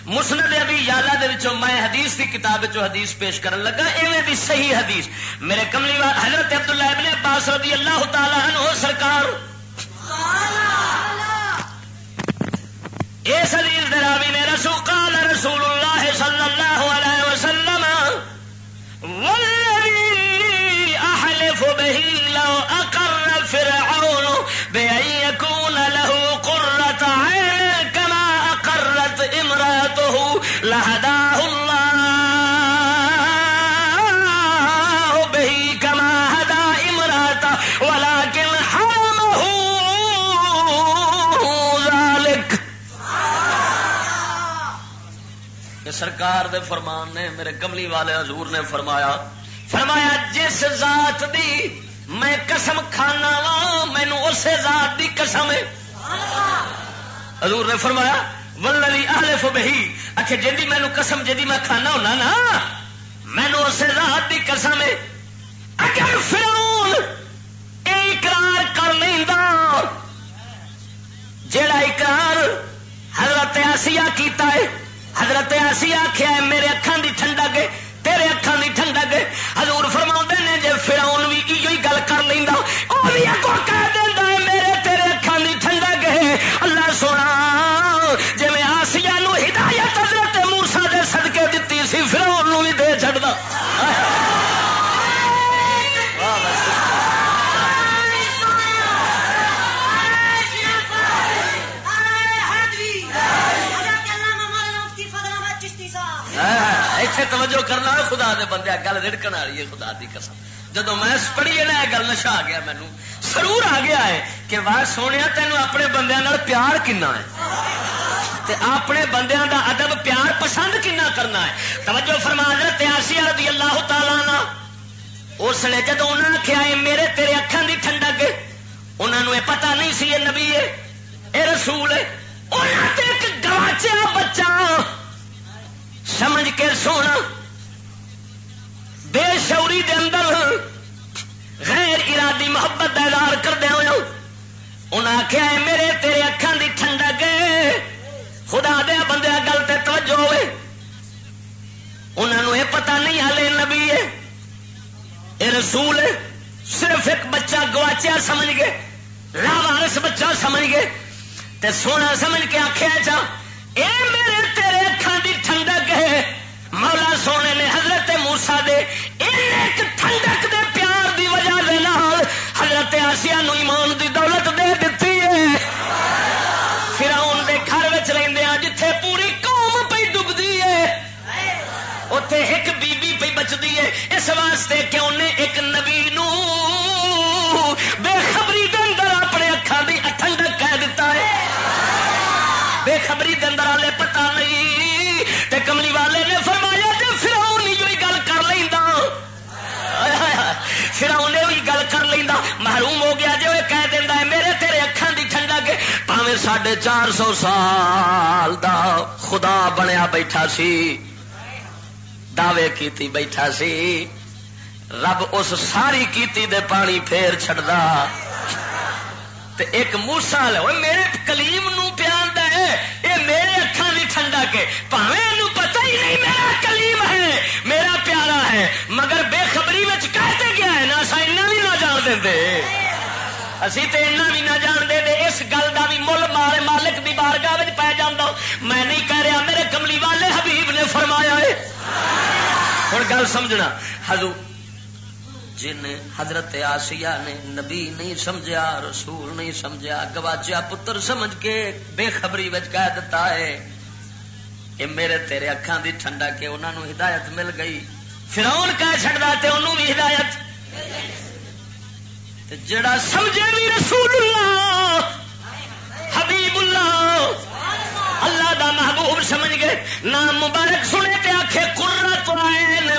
مسند ابی یالا دے وچوں میں حدیث کی کتاب وچوں حدیث پیش کرن لگا ایویں بھی صحیح حدیث۔ میرے کملی والا حضرت عبداللہ ابن عباس رضی اللہ تعالی عنہ سرکار۔ اس حدیث دے راوی نے رسول قال رسول اللہ۔ والذي احلف به لو اقر سرکار دے فرمان نے، میرے کملی والے حضور نے فرمایا فرمایا، جس ذات دی میں قسم کھانا وا مینو اسی ذات دی قسم ہے۔ حضور نے فرمایا وللی اہلف بہی اچھا جی مینو قسم جی میں کھانا ہونا نا مینو اسی ذات دی قسم ہے۔ اگر فرعون اے اقرار کر لینا جیڑا اقرار حضرت آسیہ کیتا ہے حضرت ایسی آخیا ہے، میرے اکھان دی ٹھنڈا گے تیرے اکھان دی ٹھنڈا گے حضور فرما نے جی فراؤن بھی ایو گل کر لینا وہ بھی اگو کہہ دینا توجہ کرنا خدا دے بندے گل رڑکن والی ہے، خدا دی قسم۔ جدو میں پڑھی ہے نا، یہ گل نشا آ گیا مینو سرور آ گیا ہے کہ واہ سونے، تینوں اپنے بندے پیار کنا ہے۔ تے اپنے بندیاں دا ادب، پیار پسند کنا کرنا ہے۔ توجہ فرما حضرت آسیہ رضی اللہ تعالی نا اس نے جدو انہوں نے آخیا میرے تیرے اکھان دی ٹھنڈک انہوں نے پتا نہیں سی یہ نبی ہے، اے رسول ہے۔ انہوں تے ایک گواچیا بچہ سمجھ کے سونا۔ بے شعوری دے اندر غیر ارادی محبت کا اظہار کر دیا انہیں آخیا میرے تیرے اکھان دی ٹھنڈک خدا دیا بندے گل تے توجہ ہوئے۔ انہوں یہ پتا نہیں ہالے نبی ہے۔ یہ رسول ہے صرف ایک بچہ گواچیا سمجھ گئے۔ لاوارس بچہ سمجھ گئے۔ تے سونا سمجھ کے آخیا چا اے میرے تیرے موسا دے ٹھنڈک دے پیار دی وجہ دے نال حضرت آسیا نو ایمان دی دولت دے دیتی ہے۔ فراؤن دے گھر رہدیا ہاں، جتھے پوری قوم پہ ڈبدی ہے۔ اتے ایک بی بی پہ بچتی ہے۔ اس واسطے کہ انہیں ایک نبی نو فراؤن نے بھی گل کر لینا محروم ہو گیا جو کہہ دینا ہے، میرے تیرے اکھان دی ٹھنڈک پاوے ساڑھے چار سو سال دا خدا بنیا بیٹھا سی، دعوے کیتی بیٹھا سی۔ رب اس ساری کیتی دے پانی پھیر چڑھتا ایک موسا لو میرے کلیم نو ہے یہ میرے اکھان بھی ٹھنڈا کے پاوے پتہ ہی نہیں میرا کلیم ہے، میرا پیارا ہے، مگر بے خبری نہ اسی تے اینا بھی نہ جان دے دے اس گل کا بھی مل مارے مالک دی بارگاہ پی جانا میں نہیں کہہ رہا میرے کملی والے حبیب نے فرمایا ہے۔ ہوں گل سمجھنا۔ حضور، جن حضرت آسیا نے نبی نہیں سمجھا رسول نہیں سمجھا گواچیا پتر سمجھ کے بے خبری کہہ دیتا ہے کہ میرے تیرے اکھان دی ٹھنڈا کے انہوں نے ہدایت مل گئی۔ فرون کہہ چڑھتا تو انہوں بھی ہدایت۔ جڑا سمجھے بھی رسول اللہ حبیب اللہ اللہ دا محبوب سمجھ گئے، نام مبارک سنے تے آخے قرت عین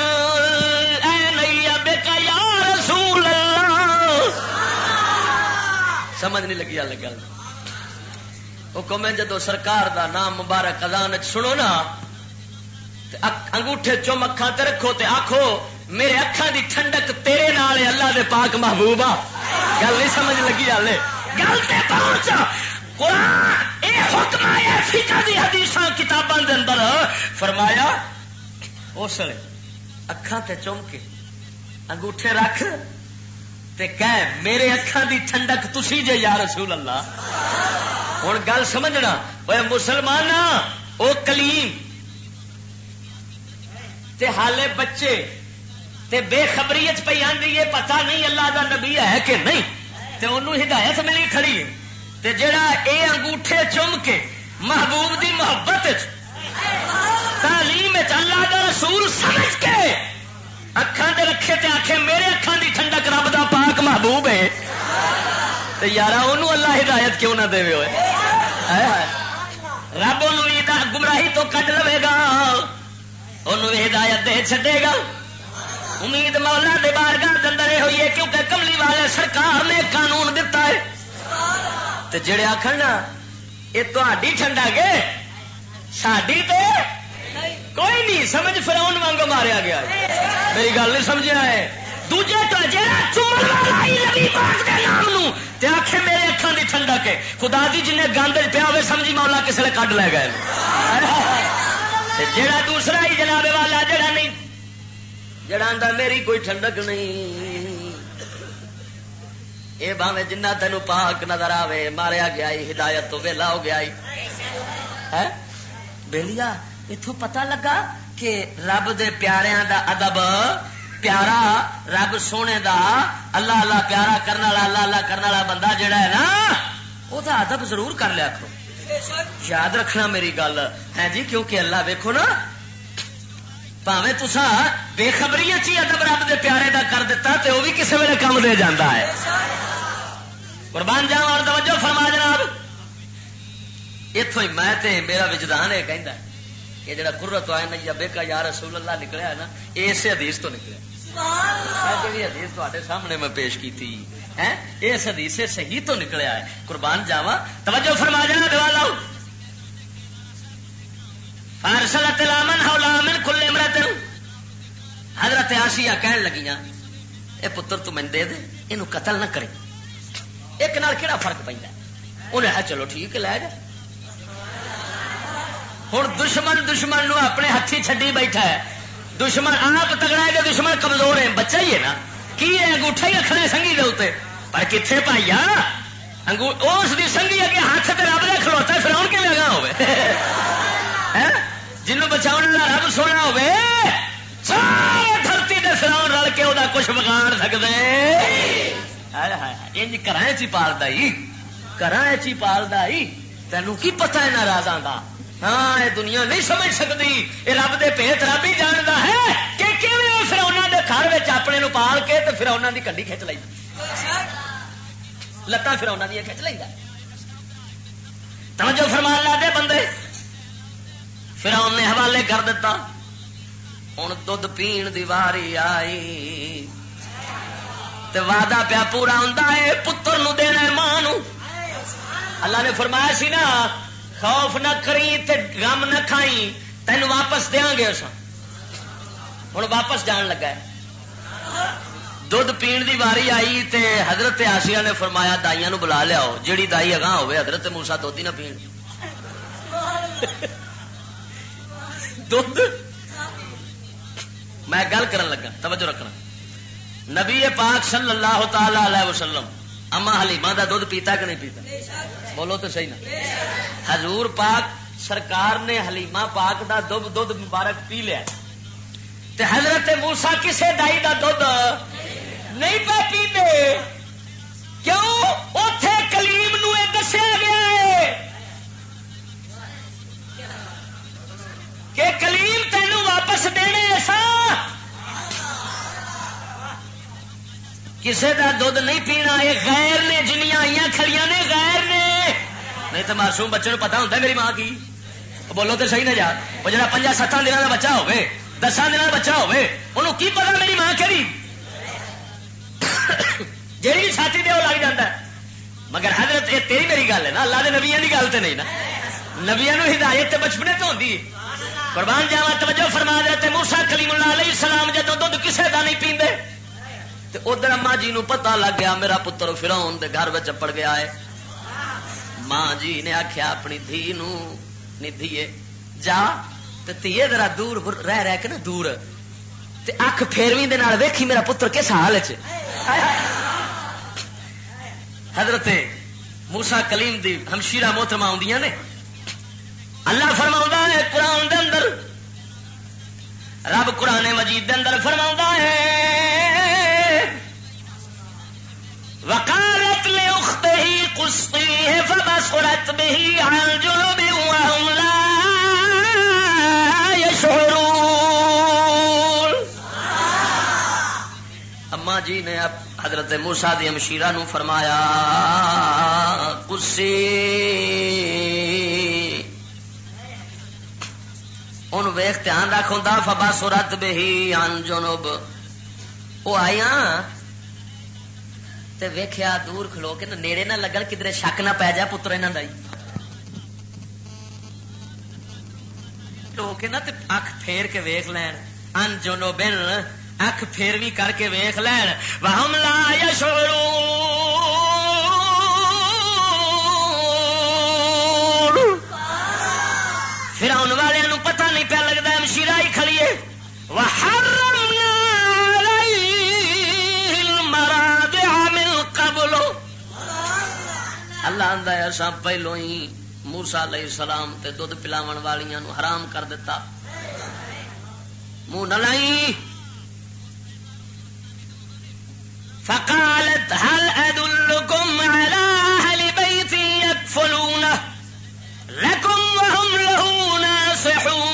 سمجھ نہیں لگی گل گل۔ حکم ہے جدو سرکار دا نام مبارک ادان سنو نا انگوٹھے چم اکھان تے رکھو تے آخو میرے اکھان دی ٹھنڈک تیرے نال اللہ دے پاک محبوب آ۔ گل نہیں سمجھ لگی ہلے گل تے پہنچ۔ قرآن، اے حکم آیا فکا دی حدیث کتاباں دے اندر۔ فرمایا، اس اکھان تے چم کے انگوٹھے رکھ تے کہہ، میرے اکھان دی ٹھنڈک تسی جے یا رسول اللہ۔ ہوں گل سمجھنا۔ وہ مسلمان او کلیم۔ تے حالے بچے تے بے خبری پہ آدھی ہے پتا نہیں اللہ دا نبی ہے کہ نہیں۔ تے انہوں ہدایت ملی کھڑی ہے۔ تے جڑا اے انگوٹھے چم کے محبوب دی محبت تعلیم اللہ دا رسول سمجھ کے اکھان دے رکھے تے آخے میرے اکھان دی ٹھنڈک رب دا پاک محبوب ہے۔ تو یار انہوں اللہ ہدایت کیوں نہ دے ہوئے رب ان گمراہی تو کٹ لے گا انہوں ہدایت دے چڈے گا۔ امید مولا دے بارگاہ اندر یہ ہوئی ہے کیونکہ کملی والے سرکار نے قانون دتا ہے۔ تو جڑے آخر نا یہ تھی ٹھنڈا گے، ساڈی تو کوئی نہیں، سمجھ فراؤن وانگ ماریا گیا میری گل نہیں سمجھا ہے۔ دوجے تو میرے اکھان کی ٹھنڈک ہے خدا دی جن گند پیا ہوئے، سمجھی مولا کسی نے کڈ لے گئے۔ جڑا دوسرا ہی جناب والا جڑا نہیں جڑا میری کوئی ٹھنڈک نہیں۔ یہ باوے جنہ تین پاک نظر آوے، ماریا گیا ہدایت تو ویلا ہو گیا بہلیا اتو پتا لگا کہ رب دے پیاریاں دا ادب، پیارا، رب سونے دا، اللہ اللہ پیارا کرنے والا، اللہ اللہ کرنے والا بندہ جڑا ہے نا وہ ادب ضرور کر لیا کرو۔ یاد رکھنا میری گل۔ ہے جی کیونکہ اللہ ویکو نا پاوے تسا بے خبری چی ادب رب دے پیارے دا کر دیتا تے وہ بھی کسی ویلے کم دے جانا ہے۔ قربان جاؤ اور توجہ فرما جناب۔ اتوں ہی میں تے میرا وجدان ہے کہ کہ جڑا قرت آئے نا یا بے کا یا رسول اللہ نکلیا ہے نا اسے حدیث تو نکلیا۔ جی حدیث تے سامنے میں پیش کی تھی اس حدیث سے صحیح تو نکلیا ہے۔ قربان جاوا توجہ فرما جانا دوا لاؤ۔ فارسلت لامن ہولامن کھلے مرت حضرت آسیہ کہن لگیاں، اے پتر تو میں دے دے یہ قتل نہ کرے. ایک نال کہڑا فرق پہ انہیں ہے چلو ٹھیک ہے، لے جائے ہوں دشمن دشمن نو اپنے ہاتھی چڈی بیٹھا ہے۔ دشمن آپ تگڑا ہے دشمن کمزور ہے بچہ ہی ہے نا۔ کی ہے؟ انگوٹھا ہی رکھنا سنگھی دے اتنے پر کتنے پائی اس دی سنگھی اگے ہاتھ سے رب نے کھلوتا پھر آن کے لگا ہوئے جنوں بچاؤ رب سونا ہوئے، سارے دھرتی دے سراؤ رل کے وہ کچھ بگاڑ سکتے انج کرا چی پالتا ہی کرا چی پالتا ہی تینوں کی پتا ہے ناراضا کا ہاں یہ دنیا نہیں سمجھ سکتی یہ رب دے پیت رب ہی جانتا ہے۔ کہ پھر انہوں دے گھر اپنے نو پال کے تو پھر انہوں دی کنڈی کھچ لی لتان پھر انہوں دیا کھچ لینا توجہ فرمان لا دے بندے۔ پھر انہیں حوالے کر دیتا۔ ہوں دھد پین دی واری آئی۔ تے وعدہ پیا پورا ہوں پتر نو دینا ماں نو۔ اللہ نے فرمایا سی نا، خوف نہ کری تے غم نہ کھائی تین واپس دیا گے اس ہوں واپس جان لگا ہے۔ دھد پین دی واری آئی تے حضرت آسیا نے فرمایا دائیا نو بلا لیا جیڑی دائی اگاں ہوئے حضرت موسا دھد نہ پین۔ دھد میں گل کرن لگا، توجہ رکھنا۔ نبی پاک صلی اللہ تعالی علیہ وسلم، اما حلیمہ دا دھد پیتا کہ نہیں پیتا؟ بولو تو صحیح نا۔ حضور پاک سرکار نے حلیمہ پاک دا دھد دھد مبارک پی لیا۔ تے حضرت موسا کسے دائی دا دھد نہیں پہ پیتے؟ کیوں؟ اتے کلیم نو دسیا گیا ہے۔ کہ کلیم تینوں واپس دینے سا کسے دا دھد نہیں پینا یہ غیر نے، جنیاں آئی کھڑی نے، غیر نے۔ نہیں تو معصوم بچے کو پتا ہوتا میری ماں کی۔ بولو تو صحیح نہ جا۔ وہ جا پنجا ستان دنوں کا بچہ ہوے دسان دنوں کا بچہ ہوے انہوں کی پتا میری ماں کہڑی جیڑی بھی چھاتی دے وہ لگ جاتا ہے۔ مگر حضرت یہ تیری میری گل ہے نا، اللہ کے نبیا کی گل تو نہیں نا۔ نبیا ہدایت بچپنے تو ہوتی قربان جاوا توجہ فرما دے موسا کلیم اللہ علیہ السلام جدو دھد کسے کا نہیں پیندے؟ تے ادھر اما جی نو پتا لگ گیا، میرا پتر فراؤن دے گھر وچ چپڑ گیا ہے۔ ماں جی نے آخیا اپنی دھی نو نی دھیے، جا، تے تیے ذرا دور، رہ رہ کے نا دور۔ تے اکھ پھیرویں دے نال ویکھی میرا پتر کس حال چ حضرت موسا کلیم دی ہمشیرا محترما آدی نے اللہ فرما ہے، قرآن دے اندر، رب قرآن مجید دے اندر فرما ہے وکالت لے اخت ہی کشتی ہے فبا فبصرت به عن جنوب وهم لا يشعرون۔ اما جی نے اب حضرت موسا دی مشیرا نو فرمایا کسی ان ویخ دھیان رکھ ہوں فبا سورت بہی ان جنوب وہ آیا تے ویخیا دور کھلو کے نیڑے نہ لگن کدھر شک نہ پی جائے پتر یہاں لو کے نا اکھ پھیر کے ویخ لین۔ ان جنو بن اکھ پھیر بھی کر کے ویخ لین۔ وہم لا یشعرون پھر پیا لگتا کھڑیے وحرمنا اللہ آدھا ایسا پہلو ہی موسا علیہ السلام تے دھد پلاو والیاں نو حرام کر دیتا منہ نہ لائی فقالت هل ادلكم على اهل بيت يكفلونه لكم وهم له ناصحون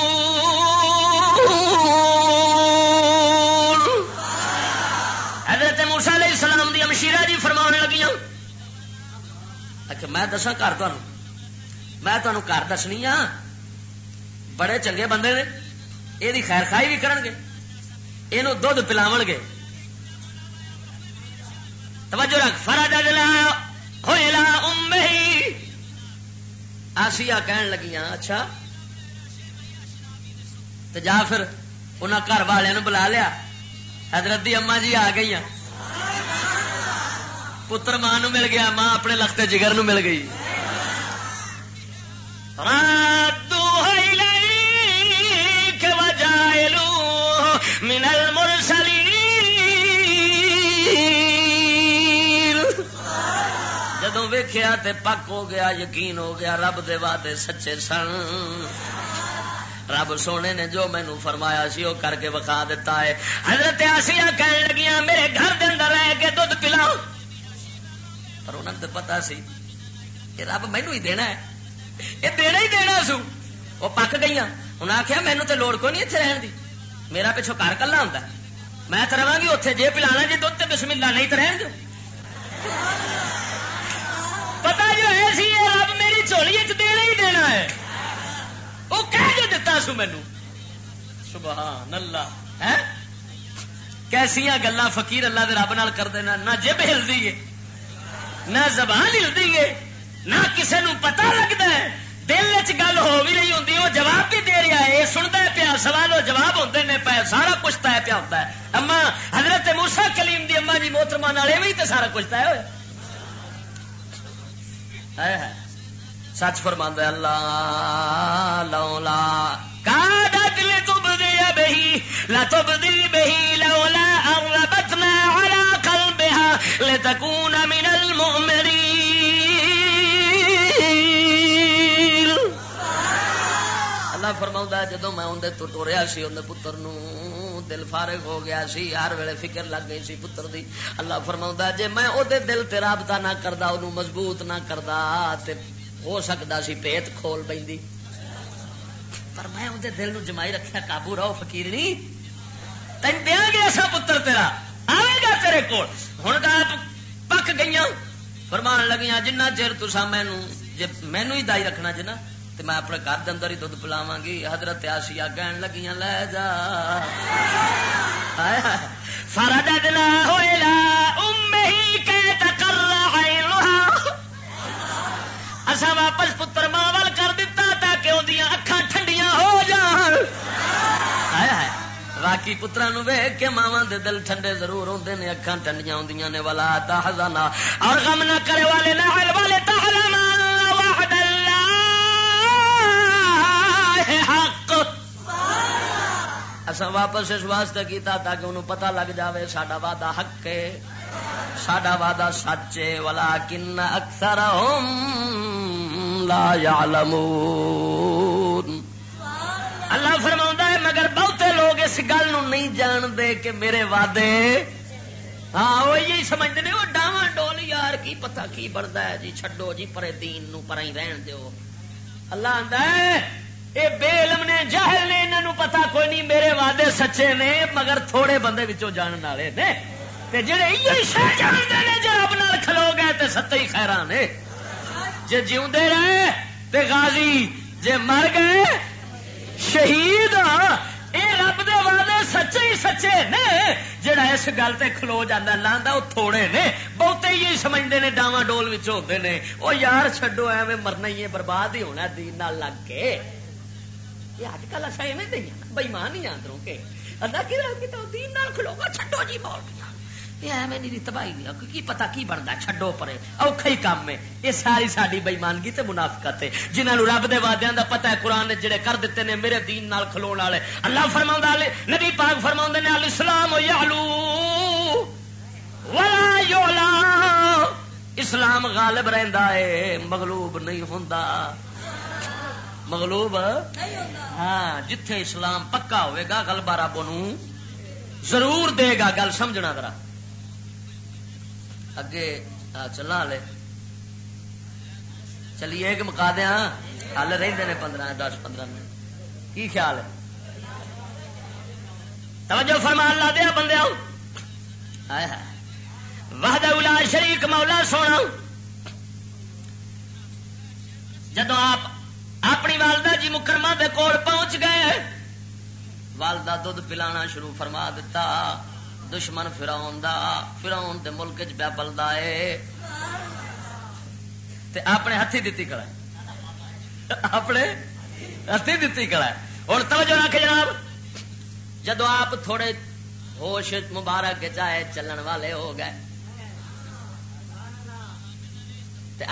میں دسا گھر تمہیں میں تمہیں گھر دسنی ہاں بڑے چنگے بندے نے۔ یہ خیر خائی بھی کرن گے یہ دھد پلاو گے توجہ رکھ۔ فرا ڈلا ہوئے آسیا کہن لگیاں اچھا۔ تو جا پھر انہیں گھر والوں بلا لیا۔ حضرت دی اما جی آ گئی ہیں پتر ماں نو مل گیا، ماں اپنے لختے جگر نو مل گئی۔ من تے پک ہو گیا، یقین ہو گیا، رب دے وعدے سچے سن۔ رب سونے نے جو مینو فرمایا سی وہ کر کے وقا دیتا ہے۔ حضرت آسیاں کہنے لگیاں، میرے گھر دے اندر رہ کے دھد پلاؤ۔ پر انہوں نے پتا سی کہ رب مینو ہی دینا ہے یہ دینا ہی دینا سو وہ پک گئی انہیں آخیا مینو تو لوڑ کو نہیں اتنے رہن دی میرا پچھو کار کلا ہوں میں تو رہا گی اتنے جی پلانا جی دھد بسم اللہ نہیں تو رہن دو پتا جو ہے سی رب میری چولی دینا ہی دینا ہے وہ کہہ جو دتا سو مینو سبحان اللہ ہے کیسیا گلا فقیر اللہ دے رب نال کر دینا نہ جب ہلدی ہے نہ زبان ہلدی ہے نہ کسی نو پتا لگتا ہے۔ دل چ گل ہو بھی نہیں ہوں وہ جواب بھی دے رہا ہے، یہ سنتا ہے پیا، سوال وہ جواب ہوتے ہیں پہ سارا کچھ طے پیا ہوتا ہے۔ اما، حضرت موسا کلیم دی اما جی موترما والے بھی تو سارا کچھ طے ہوئے سچ فرما اللہ لولا۔ کادت لتبدی بہی لتبدی بہی، لولا اغلبتنا على قلبها لتكون من المؤمنين. اللہ فرما جدو میں اندر تو ٹوریا سی اندر پتر نو دل فارغ ہو گیا سی، ہر ویلے فکر لگ گئی سی پتر دی۔ اللہ فرما جی میں او دے دل تے رابطہ نہ کردا انہوں مضبوط نہ کردا، تے ہو سکتا سی پیت کھول پی پر میں اندر دل نو جمائی رکھا قابو رہو فکیر نہیں تین دیا گیا سا پتر تیرا، آئے گا تیرے کول۔ ہوں گا پک گئی فرمان لگیاں جنہ چر تسا مینو جی مینو ہی دائی رکھنا جنا تو میں اپنے گھر اندر ہی دھد پلاوا گی حضرت آسیا کہن لگیاں لے جا سارا دلا ہوئے ام ہی کہ اصا واپس پتر ماں باقی پترا نو ویگ کے ماوا دے دل ٹھنڈے ضرور ہوندے نے اکھاں ٹھنڈیاں ہوندیاں نے والا تحزنا اور غم نہ کرے والے نہ حل والے تحزنا وحد اللہ حق اسا واپس اس واسطے کیتا تاکہ انہوں پتہ لگ جاوے ساڈا وعدہ حق ہے ساڈا وعدہ سچ ہے ولکن اکثرهم لا يعلمون اللہ فرما اس گل نہیں جانتے کہ میرے وعدے ہاں وہ یہی سمجھتے ہیں، وہ ڈاواں ڈول یار، کی پتہ کی بنتا ہے؟ جی چھڈو جی پرے دین نو پر ہی رہن دیو۔ اللہ آتا ہے، اے بے علم نے، جاہل نے انہوں پتا کوئی نہیں، میرے وعدے سچے نے، مگر تھوڑے بندے وچوں جانن والے نے۔ تے جڑے یہ شہ جانتے ہیں جو رب نال کھلو گئے، تے ستے ہی خیران نے۔ جے جیوندے رہے، تے غازی جے مر گئے، شہید ہاں، یہ رب دے وعدے سچے ہی سچے نے، جڑا اس گل تے کھلو جانا لاندا، او تھوڑے نے۔ بہتے ہی سمجھدے نے، ڈاواں ڈول وچ ہوندے نے۔ او یار چھڈو، ایویں مرنا ہی ہے، برباد ہی ہونا دین نال لگ کے۔ یہ اج کل اسا ایویں دئیاں بے ایمان ہی اندروں کے۔ اللہ کی دین نال کھلو گا جی، چڈو تباہی کی پتا کی بنتا چڈو پرے. اوکھا ہی کام ہے. یہ ساری ساری بےمانگی تے منافقت ہے. رب دے دا پتا ہے، قرآن نے جڑے کر دیتے نے، میرے دین نال والے. اللہ فرما نبی پاک فرما نے الاسلام یعلو ولا یعلا. اسلام غالب رہندا ہے، مغلوب نہیں ہوندا. مغلوب؟ ہاں جتھے اسلام پکا ہوئے گا غلبہ رب ضرور دے گا گل، سمجھنا ذرا. اگے چلنا لے۔ چلیے کہ مکا دیا ہل ہاں؟ رہتے پندرہ، دس، پندرہ منٹ۔ کی خیال ہے؟ توجہ فرما، اللہ دیا بندے وحدہ الا شریک مولا سونا۔ جدو آپ اپنی والدہ جی مکرمہ دے کول پہنچ گئے، والدہ دھد پلانا شروع فرما دیتا دشمن فراؤن دا فراؤن دے ملک چ پیا پلتا ہے اپنے ہاتھی دتی کڑا اپنے ہاتھی دتی کڑا ہوں توجہ رکھ جناب، جدو آپ تھوڑے ہوش مبارک چاہے چلن والے ہو گئے۔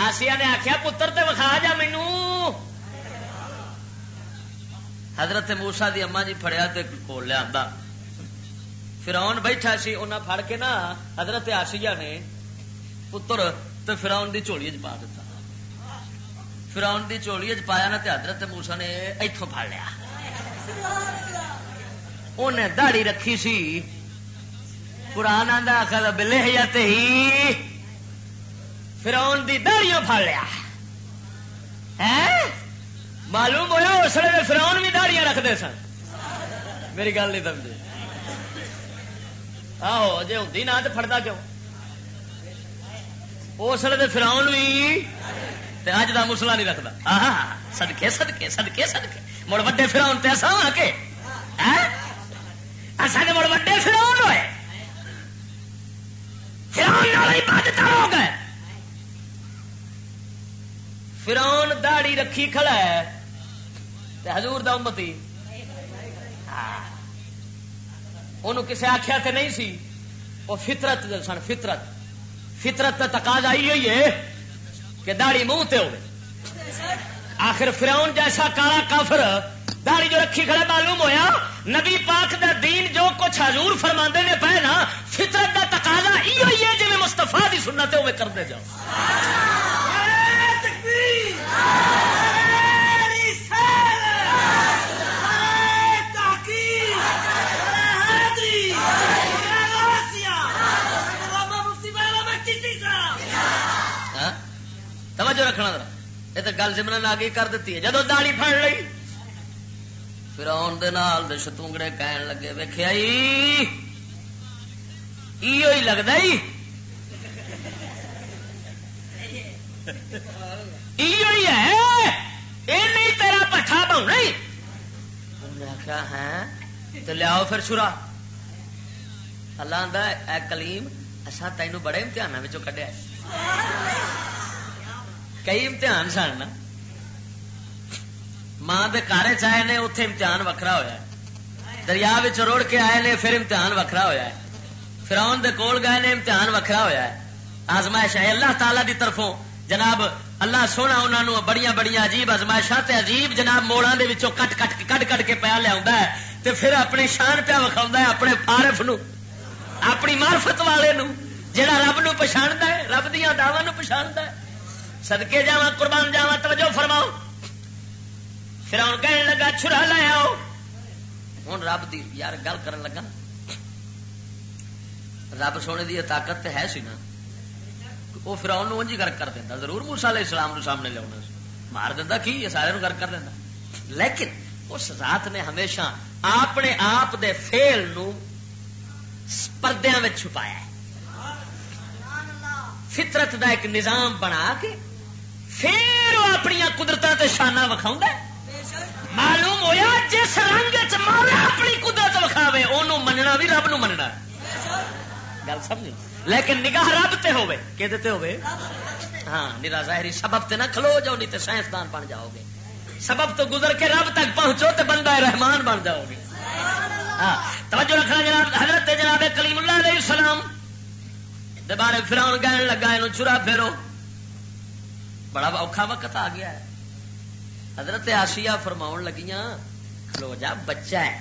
آسیا نے آخیا پتر تے وکھا جا مینو حضرت موسا دی اما جی فڑیا تے کول لیا فرون بیٹھا سی انہیں پھڑ کے نا حضرت آسیا نے پتر تو فراؤن کی چولی چ پا دیتا فراؤن کی چولی چ پایا نا حضرت موسا نے اتوں پڑ لیا۔ انہیں دہڑی رکھی سی۔ قرآن آدھا آخر بلے ہی۔ فراؤن کی دہڑیوں پڑ لیا۔ معلوم ہوا اس لیے فراؤن بھی دہڑیاں رکھتے سن۔ میری گل نہیں سمجھے۔ آہو جی ہوں نہ تو فٹتا کیوں اس لیے فراؤن بھی اج کا مسلا نہیں رکھتا سدکے سدکے سدکے سدکے مڑ وڈے فراؤن تے ایسا آ کے اصل مڑ وڈے فراؤن ہوئے فراؤن ہو گئے فراؤن داڑی رکھی کھڑا ہے حضور دا امتی انہوں کسے آخیا تے نہیں سی۔ وہ فطرت سن، فطرت۔ فطرت کا تقاض آئی ہوئی ہے کہ داڑی منہ تے ہوئے۔ آخر فراؤن جیسا کالا کافر داڑی جو رکھی کھڑا معلوم ہویا، نبی پاک دا دین جو کچھ حضور فرما نے پہ نا فطرت کا تقاضا یہ ہوئی ہے جی مستفا کی سنت ہوئے کرتے جاؤ۔ توجہ رکھنا ذرا۔ یہ تو گل سمن آگے کر دیتی ہے۔ جدو داڑی پڑ لی پھر آن دے نال دے شتونگڑے کہن لگے ویخیا ہی لگتا ہی ہے؟ نہیں تیرا پٹھا بہو نہیں آخیا ہے تو لیاؤ پھر چھرا اللہ آدھا اے کلیم اصا تینوں بڑے امتحانوں کڈیا کئی امتحان سن ماں کارے چائے نے اتے امتحان وکرا ہوا دریا روڑ کے آئے نے، پھر امتحان وکرا ہوا ہے۔ فراؤن دے کول گئے نے، امتحان وکرا ہوا ہے۔ آزمائش ہے، اللہ تعالی دی طرفوں جناب، اللہ سونا انہوں نے بڑی بڑی عجیب ازمائشاں تے عجیب جناب موڑا دے وچوں کٹ کٹ کٹ کٹ کے پیا لیا تے پھر اپنی شان پیا وکھا ہے، اپنے عارف نو اپنی معرفت والے نو جڑا رب نو پچھاڑتا ہے، رب دیا دعوا نو پچھاڑتا ہے۔ سدکے جا قربان جا توجہ فرماؤ۔ پھر ہوں کہنے لگا، چھرا لایا ہوں رب دی، یار گل کر لگا۔ رب سونے دی طاقت ہے سی نا۔ وہ پھر انجی گرک کر دینا ضرور موسا علیہ السلام نو سامنے لیا مار دینا کی؟ یہ سارے گرک کر دینا لیکن اس رات نے ہمیشہ اپنے آپ دے فیل نو پردے میں چھپایا ہے۔ فطرت دا ایک نظام بنا کے پھر وہ اپنی قدرت سے شانا وکھاؤں معلوم ہوا جس رنگ چارا اپنی قدرت وکھاوے انہوں مننا بھی رب نو مننا گل سمجھ لیکن نگاہ رب تے ہوے کہ تے ہوے ہاں نرا ظاہری سبب تے نہ کھلو جاؤ نہیں تے سائنسدان بن جاؤ گے سبب تو گزر کے رب تک پہنچو تے بندہ رحمان بن جاؤ گے ہاں توجہ رکھنا جناب، حضرت جناب کلیم اللہ علیہ السلام بارے فراؤن گہن لگا یہ چرا پھیرو۔ بڑا اوکھا وقت آ گیا ہے۔ حضرت آسیا فرما لگیاں کھلو جا بچہ ہے۔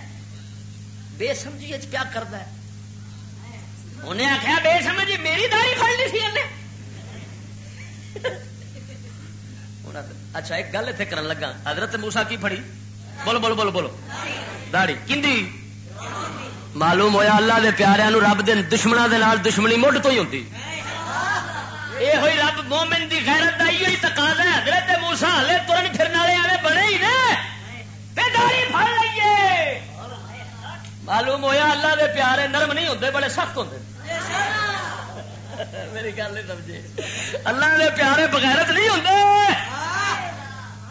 بے سمجھی کیا کرتا ہے؟ انہیں آخیا بے سمجھی میری داری پڑ لی سی اچھا ایک گل اتنے کرن لگا حضرت موسا کی پڑی بولو بولو بولو بولو۔ داڑی کھی معلوم ہویا اللہ دے پیارے رب دے دشمنوں دے نال دشمنی مڈ تو ہی ہوتی یہ ہوئی رب مومن دی حضرت ہلے ترن پھرنے والے والے بڑے ہی نے۔ داری پھڑ لئیے۔ معلوم ہویا اللہ دے پیارے نرم نہیں ہوتے بڑے سخت ہوتے میری گل نہیں سمجھے۔ اللہ دے پیارے بغیرت نہیں ہوتے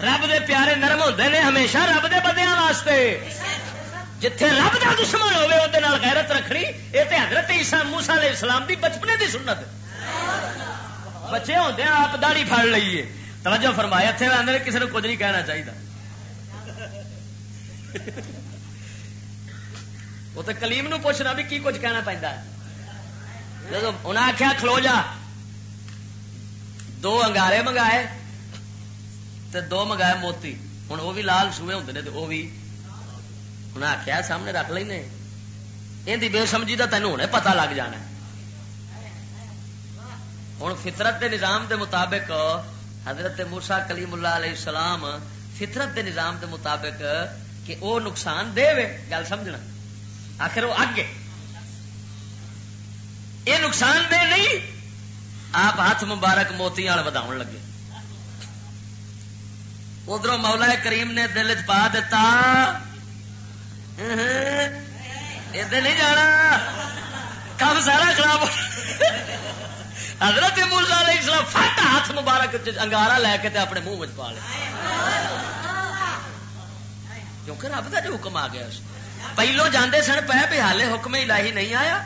رب دے پیارے نرم ہوتے نے ہمیشہ رب دے بندیاں واسطے۔ جتھے رب دا دشمن ہوے وہ غیرت رکھنی۔ یہ تو حضرت عیسیٰ موسا علیہ السلام دی بچپنے دی سنت۔ بچے ہوتے ہیں، آپ داڑی پھڑ لیے توجہ فرمایا اتنے آدھے کسی نے کچھ نہیں کہنا چاہیے وہ تو کلیم نو پوچھنا بھی کی کچھ کہنا پہنتا ہے۔ جب انہیں آخیا کھلو جا۔ دو انگارے منگائے تے دو منگائے موتی۔ ہوں وہ بھی لال سوئے ہوتے ہیں وہ بھی انہیں آخیا سامنے رکھ لینے یہ بے سمجھی کا تینوں ہونے پتا لگ جانا ہوں فطرت دے نظام دے مطابق حضرت موسا کلیم اللہ علیہ السلام فطرت دے نظام دے مطابق کہ وہ نقصان دے وے، گل سمجھنا۔ آخر وہ اگ یہ نقصان دے نہیں، آپ ہاتھ مبارک موتی وال ودا لگے۔ ادھر مولا کریم نے دل چ پا دتا۔ ادھر نہیں جانا۔ کم سارا خراب حضرت مولا علیہ السلام فٹ ہاتھ مبارک انگارا لے کے تے اپنے منہ میں پا لیا کیونکہ رب کا جو حکم آ گیا پہلو جاندے سن پہ بھی حالے حکم الہی نہیں آیا۔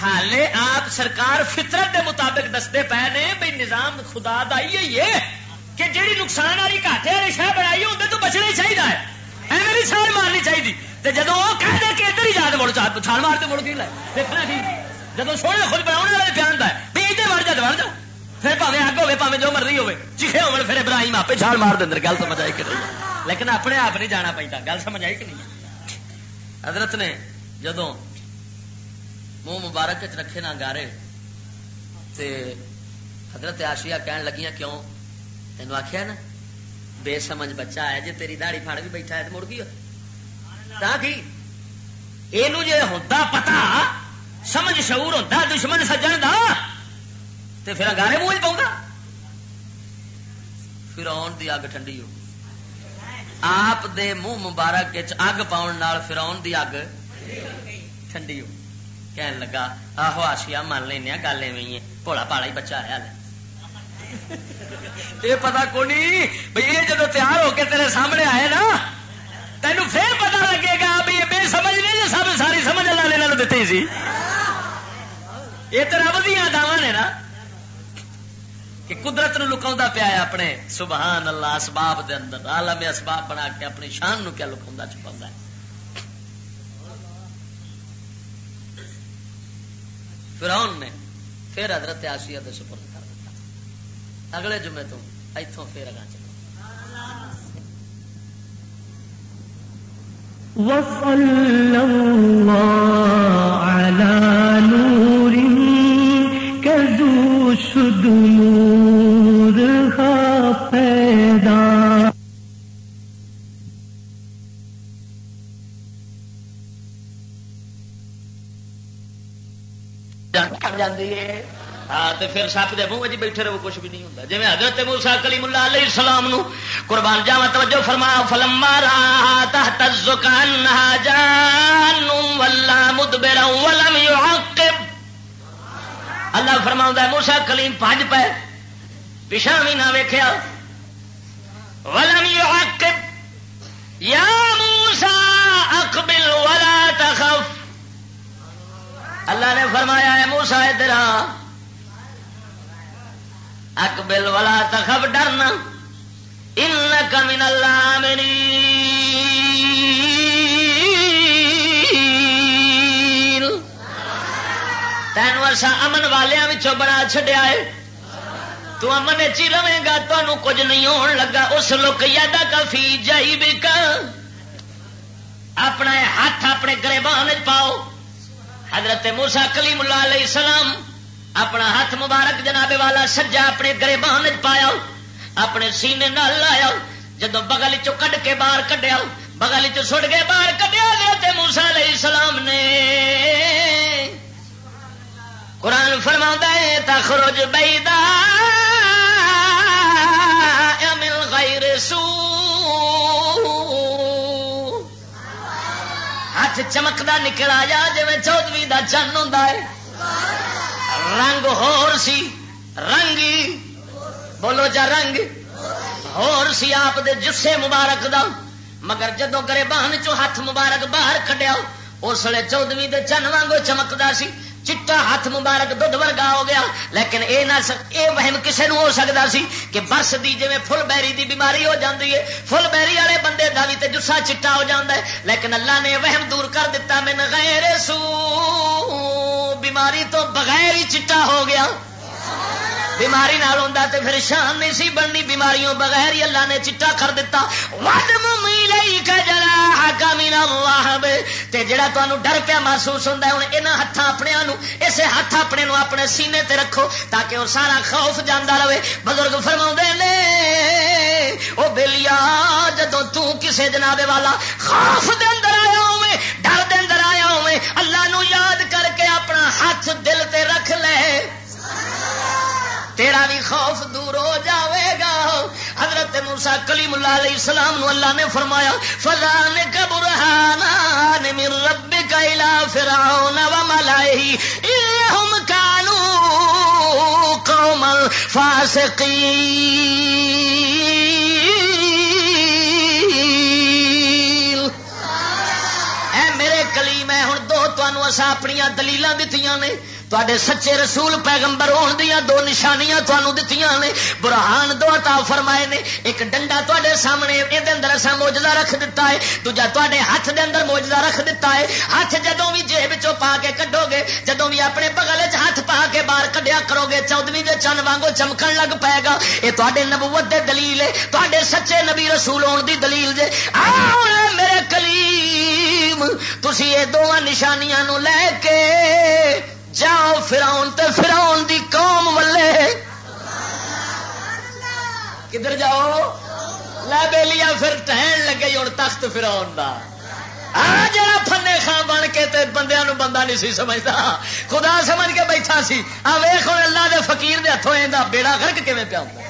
حالے آپ سرکار فطرت دے مطابق دستے پے نے بھائی نظام خدا دا ہی ہے کہ جیڑی نقصان والی گاٹے والی شہ بنائی اندر تو بچنا ہی چاہیے ایویں نہیں چھال مارنی چاہیے تو جدو وہ کہہ دے کہ ادھر ہی جا مڑ چھال مار کے مڑ کے لائے دیکھنا ٹھیک جب سونے خود بنا والے ہے بھی ادھر وڑ جا وڑ جا۔ پھر پاوے اگ ہوے پاوے جو مرضی ہوے چیخے ہو پھر ابراہیم آپ چھال مار دیں گل سمجھ آئی کہ نہیں؟ لیکن اپنے آپ نہیں جانا پہنتا گل سمجھ آئی کہ نہیں؟ حضرت نے جدو منہ مبارک چ رکھے نہ گارے، تے حضرت آشیا کہن لگیاں، کیوں؟ تین آخیا نا، بے سمجھ بچہ ہے جی تیری دہڑی پھڑ بھی بیٹھا ہے تو مڑ گئی یہ ہوتا پتا، سمجھ شعور ہوتا دشمن سجن دا تے پھر گارے منہ پاؤں گا پھر آن دی اگ ٹھنڈی ہو آپ دے منہ مبارک اگ پاؤن فرون دی اگ ٹھنڈی ہو کہن لگا، آہو آشیا من لینا گل ایویں پولا پالا ہی بچہ ہے۔ یہ پتا کو نہیں بھائی یہ جب تیار ہو کے تیرے سامنے آئے نا تینوں پھر پتا لگے گا بھی یہ بے سمجھ نہیں سب ساری سمجھ والے دیتی سی۔ یہ تو رب دیا دعوا نے نا۔ کہ قدرت نو لکا پیا ہے اپنے، سبحان اللہ، اسباب دے اندر۔ عالم اسباب بنا کے اپنی شان نو کیا لکا چھپا ہے۔ فرعون نے پھر حضرت آسیہ دے سپرد کر دیتا اگلے جمعے تو اتوں پھر اگا چلو۔ وصلى الله على جاندی ہے۔ ہاں پھر سپ دے منہ بیٹھے رہو، کچھ بھی نہیں ہوتا جی حضرت موسا کلیم اللہ علیہ السلام نو قربان جاوا توجہ فرما فلم مارا تحت الزکان جان ولا مدبر ولم يعقب۔ اللہ فرما موسا کلیم پانچ پہ پچھا بھی نہ ویکھیا۔ ولم يعقب۔ یا موسا اقبل ولا تخف۔ اللہ نے فرمایا ہے موسا ادھر اکبل والا تخب ڈرنا۔ ان کمن اللہ میری تین ورسا امن والوں بڑا چڈیا ہے۔ تو امن چی رہے گا؟ تمہوں کچھ نہیں ہون لگا۔ اس لوک یادا کافی جائی بھی اپنا ہاتھ اپنے گربان پاؤ۔ حضرت موسا کلیم اللہ علیہ السلام اپنا ہاتھ مبارک جناب والا سجا اپنے گرے بہن پایا، اپنے سینے نال لایا جدو بغل کڈ کے باہر کڈیا، بغل چڑ کے باہر کڈیا موسا علیہ السلام نے۔ قرآن فرما ہے، تخرج بیدا مل غیر سو ہاتھ چمکدا نکل آیا جی چودوی کا چن ہوں رنگ ہور سی، رنگ بولو جا رنگ۔ ہور سی آپ دے جسے مبارک دا۔ مگر جدو گرے بہن چو ہاتھ مبارک باہر کڈیا اس لیے چودوی دے چن وانگو چمکدا سی۔ چٹا ہاتھ مبارک دھد ورگا ہو گیا، لیکن اے نہ اے وہم کسے نو ہو سکتا سی کہ برس دی جی فل بیری دی بیماری ہو جاتی ہے فل بیری والے بندے کا بھی تے جسا چٹا ہو جاندا ہے لیکن اللہ نے وہم دور کر دیتا من غیر سو بیماری تو بغیر ہی چٹا ہو گیا۔ بیماری نال ہوں تو پھر شان نہیں سی بننی بیماریوں بغیر ہی اللہ نے چٹا کر دیتا ود ممی تے جڑا تمہیں ڈر پیا محسوس ہوتا ہے ہوں یہاں ہاتھ اپنے اسے ہاتھ اپنے نو اپنے سینے تے رکھو تاکہ وہ سارا خوف جانا رہے۔ بزرگ فرما نے وہ بلیا جدو تسے جنابے والا خوف دے اندر آیا ہوئے، ڈر دے اندر آیا ہوئے، اللہ نو یاد کر کے اپنا ہاتھ دل تے رکھ لے۔ تیرا بھی خوف دور ہو جاوے گا۔ حضرت موسا کلیم اللہ علیہ السلام نو اللہ نے فرمایا فلان کبرہان من ربک الى فرعون و ملائہی انہم کانو قوم فاسقین اے میرے کلیم ہے ہن دو اپنی دلیلاں دتیاں نے تے سچے رسول پیغمبر ہون دیا دو نشانیاں تمہوں دتی نے برہان دو تا فرمائے نے ایک ڈنڈا تے سامنے یہ اندر اصا موجدہ رکھ دیتا ہے دوجا تے ہاتھ دے اندر موجدہ رکھ دیتا ہے ہاتھ جدو بھی جیب چو پا کے کڈو گے جدو بھی اپنے بغل چ ہاتھ پا کے باہر کڈیا کرو گے چودویں دے چند وانگو چمکن لگ پائے گا یہ تے نبوت دے دلیل ہے تے سچے نبی رسول ہون دی دلیل جے آ میرے کلیم تھی یہ دونوں نشانیاں نو لے کے جاؤ فراؤن تے فراؤن دی قوم ولے کدھر جاؤ؟ لے بے لیا پھر ٹہن لگے ہوں تخت فراؤن دا۔ جا فنے خان بن کے تے بندیاں نو بندہ نہیں سی سمجھتا۔ خدا سمجھ کے بیٹھا سی۔ آ ویخ ہوں اللہ دے فقیر دے ہاتھوں بیڑا گرک کیون پیا ہوں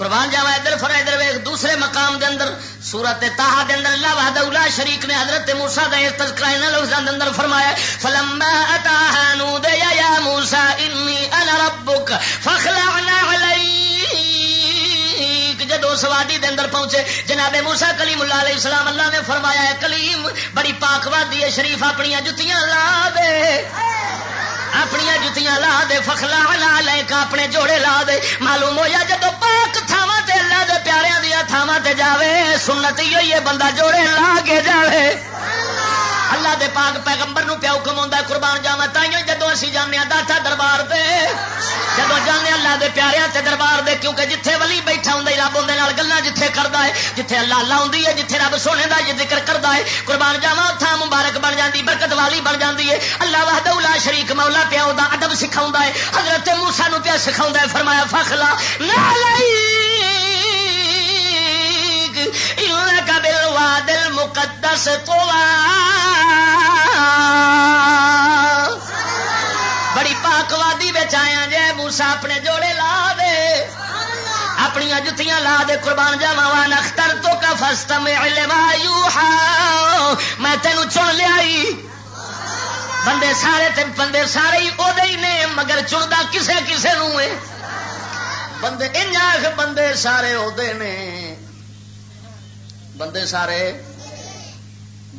قربان جاوا ادھر فر ادھر ویخ دوسرے مقام دے اندر، سورت تاہا دے اندر اللہ وحدہ اولا شریک نے حضرت موسیٰ دے تذکرہ انہا لفظان دے اندر فرمایا فلما اتاہا نود یا یا موسیٰ انی انا ربک فخلعنا علیک جدو سوادی دے اندر پہنچے، جناب موسیٰ کلیم اللہ علیہ السلام اللہ نے فرمایا ہے، کلیم بڑی پاک وادی ہے، شریف اپنی جتیاں لا دے۔ اپنی جتیاں لا دے، فخلا لا لے کا اپنے جوڑے لا دے۔ معلوم ہو جدو پاک تھاوا تے اللہ دے پیارے دیا تھاوا تے جاوے، سنت ہی ہے، بندہ جوڑے لا کے جاوے۔ اللہ دے پاک پیغمبر نو پیا حکم قربان جاوا تھی جدو اسی جانے داتا دربار دے جدو جانے اللہ دے پیارے تے دربار دے، کیونکہ جتھے ولی بیٹھا ہوں رب اندر گلا جتھے کرتا ہے، جتھے اللہ اللہ ہوں ہے، جتھے رب سونے کا یہ ذکر کرتا ہے۔ قربان جاوا تھا مبارک بن جاتی برکت والی بن جاتی ہے۔ اللہ وحد اللہ شریک مولا پیا ادب سکھا ہے۔ حضرت موسا نو پیا سکھا ہے، فرمایا، فخلا کا بل وا مقدس تو بڑی پاک وادی آیا جے موسا اپنے جوڑے لا دے۔ اپنی جتیاں لا دے، قربان جاوا نختر تو کا فسٹ میں میں تینوں چن لیا بندے سارے تے بندے سارے ہی نے، مگر چنتا کسے کسے نو بندے ان بندے سارے وہ نے۔ بندے سارے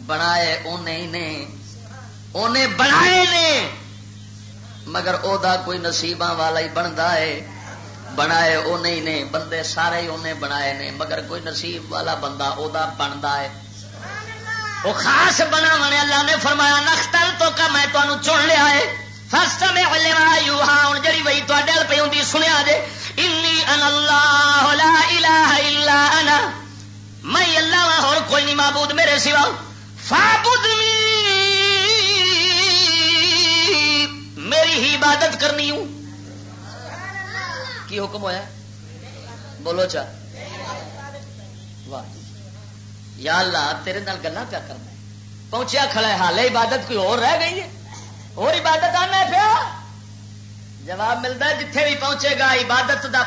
بنائے انہیں نے۔ انہیں بنائے نے۔ مگر او دا کوئی نصیباں والا ہی بنتا ہے۔ بنائے وہ نہیں نے۔ بندے سارے ہی انہیں بنائے نے۔ مگر کوئی نصیب والا بندہ او دا بنتا ہے۔ وہ خاص بنا من اللہ نے فرمایا، نختل تو کا میں تمہیں چن لیا ہے۔ فسٹ میں یو ہاں ہوں جی بھائی تے پہ ہوں سنیا جے انی ان اللہ، لا الہ الا انا۔ میں اللہ ہاں کوئی نہیں، معبود میرے سوا۔ فابدنی میری ہی عبادت کرنی ہوں۔ کی حکم ہوا بولو چا۔ واہ۔ یا اللہ تیرے نال گلا پیا کرنا پہنچیا کھڑا ہے حال عبادت کوئی اور رہ گئی ہے؟ اور عبادت آنا پیا؟ جواب ملتا ہے، جتھے بھی پہنچے گا، عبادت دا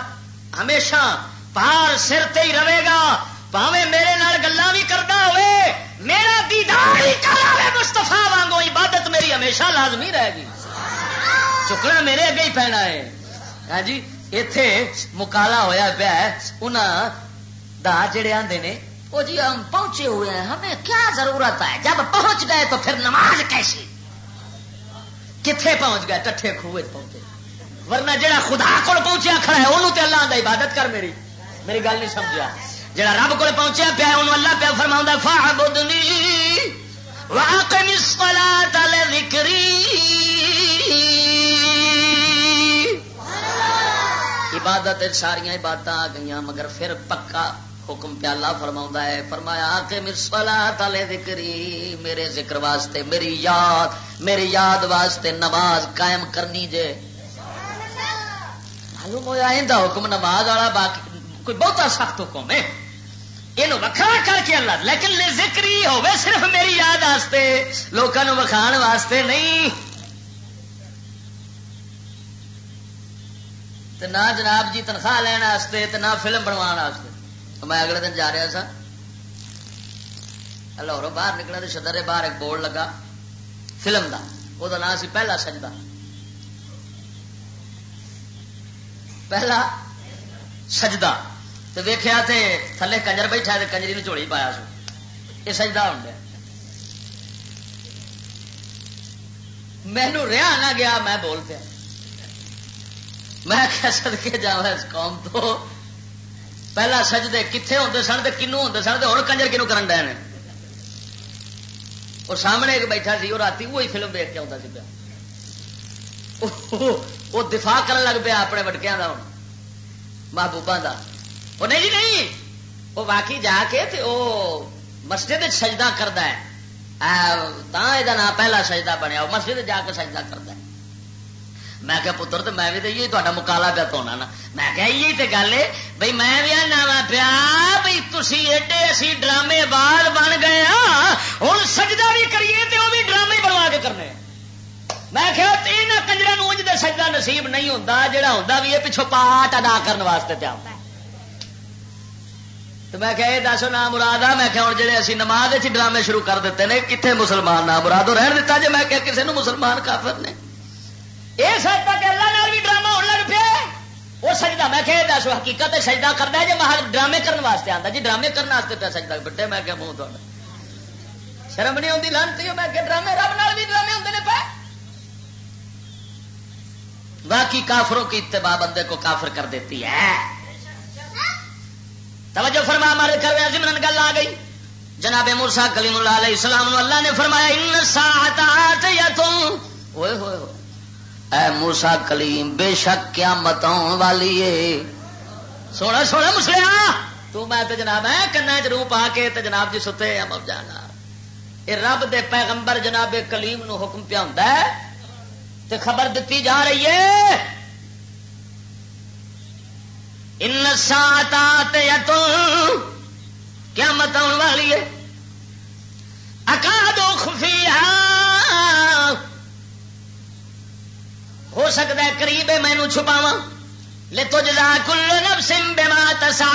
ہمیشہ پہاڑ سر تے ہی رہے گا۔ پاوے میرے نال گلا بھی کرتا ہوئے، میرا دیدار ہی کرا مستفا وانگو عبادت میری ہمیشہ لازمی رہے گی چکنا میرے اگے ہی پینا ہے۔ ہاں جی اتے مکالا ہوا پیا انہوں دا جڑے آدھے نے وہ جی ہم پہنچے ہوئے ہیں، ہمیں کیا ضرورت ہے؟ جب پہنچ گئے تو پھر نماز کیسی؟ کتنے پہنچ گئے؟ ٹھے خوہ پہنچے۔ ورنہ جڑا خدا کو پہنچیا کھڑا ہے انہوں تے اللہ دا عبادت کر میری۔ میری گل نہیں سمجھا جڑا رب کو پہنچیا پیا انہوں اللہ پیا فرما فاعبدنی واقم الصلاة لذکری۔ عبادت ساریا عبادت آ گئی مگر پھر پکا حکم پیا اللہ فرما ہے۔ فرمایا کہ مرسلا تالے ذکری میرے ذکر واسطے، میری یاد میری یاد واسطے نماز قائم کرنی جے۔ معلوم ہوا حکم نماز والا باقی، کوئی بہت سخت حکم ہے۔ یہ وکھرا کر کے اللہ لیکن ذکری ہوے صرف میری یاد واسطے لوگوں وکھان واسطے نہیں. نہ جناب جی تنخواہ لینا نہ فلم بنوا میں اگلے دن جا رہا سا. لاہوروں باہر نکلا تو شدر باہر ایک بورڈ لگا. فلم دا. وہ نام سی پہلا سجدہ. پہلا سجدہ. تو ویخیا تھلے کنجر بیٹھا کنجری نے چوڑی پایا سو۔ یہ سجدہ ہوں مینو رہا نہ گیا، میں بول پیا میں سد کے جا اس قوم تو۔ پہلا سجدے کتنے ہوتے سن تو کنو ہوتے سن تو ہوں کنجر کنو کرن ڈے اور سامنے ایک بیٹھا سی، وہ رات وہی فلم دیکھ کے آتا سی پیا۔ وہ دفاع کرن لگ پیا اپنے وٹکیا کا محبوبہ کا وہ نہیں جی نہیں۔ وہ واقعی جا کے تے وہ مسجد سجدہ کرتا ہے۔ یہ نام پہلا سجدہ بنیا، وہ مسجد جا کے سجدہ کرتا ہے۔ میں کیا پتر تو میں بھی تو تا مکالا پیا تو نا۔ میں کیا یہی تو گل ہے بھائی میں بھی نوا پیا بھائی تھی ایڈے اسی ڈرامے بعد بن گئے ہاں۔ ہوں سجدہ بھی کریے تو وہ بھی ڈرامے بنوا کے کرنے۔ میں کیا یہاں کنجر اونج دے سجدہ نصیب نہیں ہوتا جہاں ہوتا بھی یہ پچھو پاٹ ادا کرنے واسطے پیا تو میں کہ دس نام مراد آ، میں کہ ہوں جی اسی نماز ڈرامے شروع کر دیتے ہیں کتنے مسلمان نام مرادو رہن دیتا جی میں کہ کسی مسلمان کافر نے؟ یہ سب تک اللہ بھی ڈرامہ ہونے لگ پیا وہ سجدہ، میں کہ دس، حقیقت سجدہ کرتا ہے جی محل ڈرامے کرنے واسطے آتا جی ڈرامے کرنے واسطے پہ سجدہ بٹے میں کیا منہ تھوڑا شرم نہیں آتی لانتی میں کہ ڈرامے رب نال بھی ڈرامے ہوتے ہیں پہ باقی کافروں کی اتباع بندے کو کافر کر دیتی ہے۔ توجہ فرما مارے کر رہے زمرن گل آ گئی۔ جناب مرسا کلیم اللہ علیہ السلام اللہ نے فرمایا، ان ساعت یا تم ہوئے ہوئے اے موسا کلیم، بے شک کیا مت والی ہے۔ سونا سونا مسلیا تو میں تو جناب ہے کنا چ روپ آ کے تو جناب جی ستے ہم جانا۔ یہ رب دے پیغمبر جناب کلیم نو حکم پیا ہوں تے خبر دیتی جا رہی ہے۔ ان سات کیا مت والی ہے؟ اکا دو خفیہ۔ ہو سکتا ہے قریب مینو چھپاوا لے تو جا کل سم بے تسا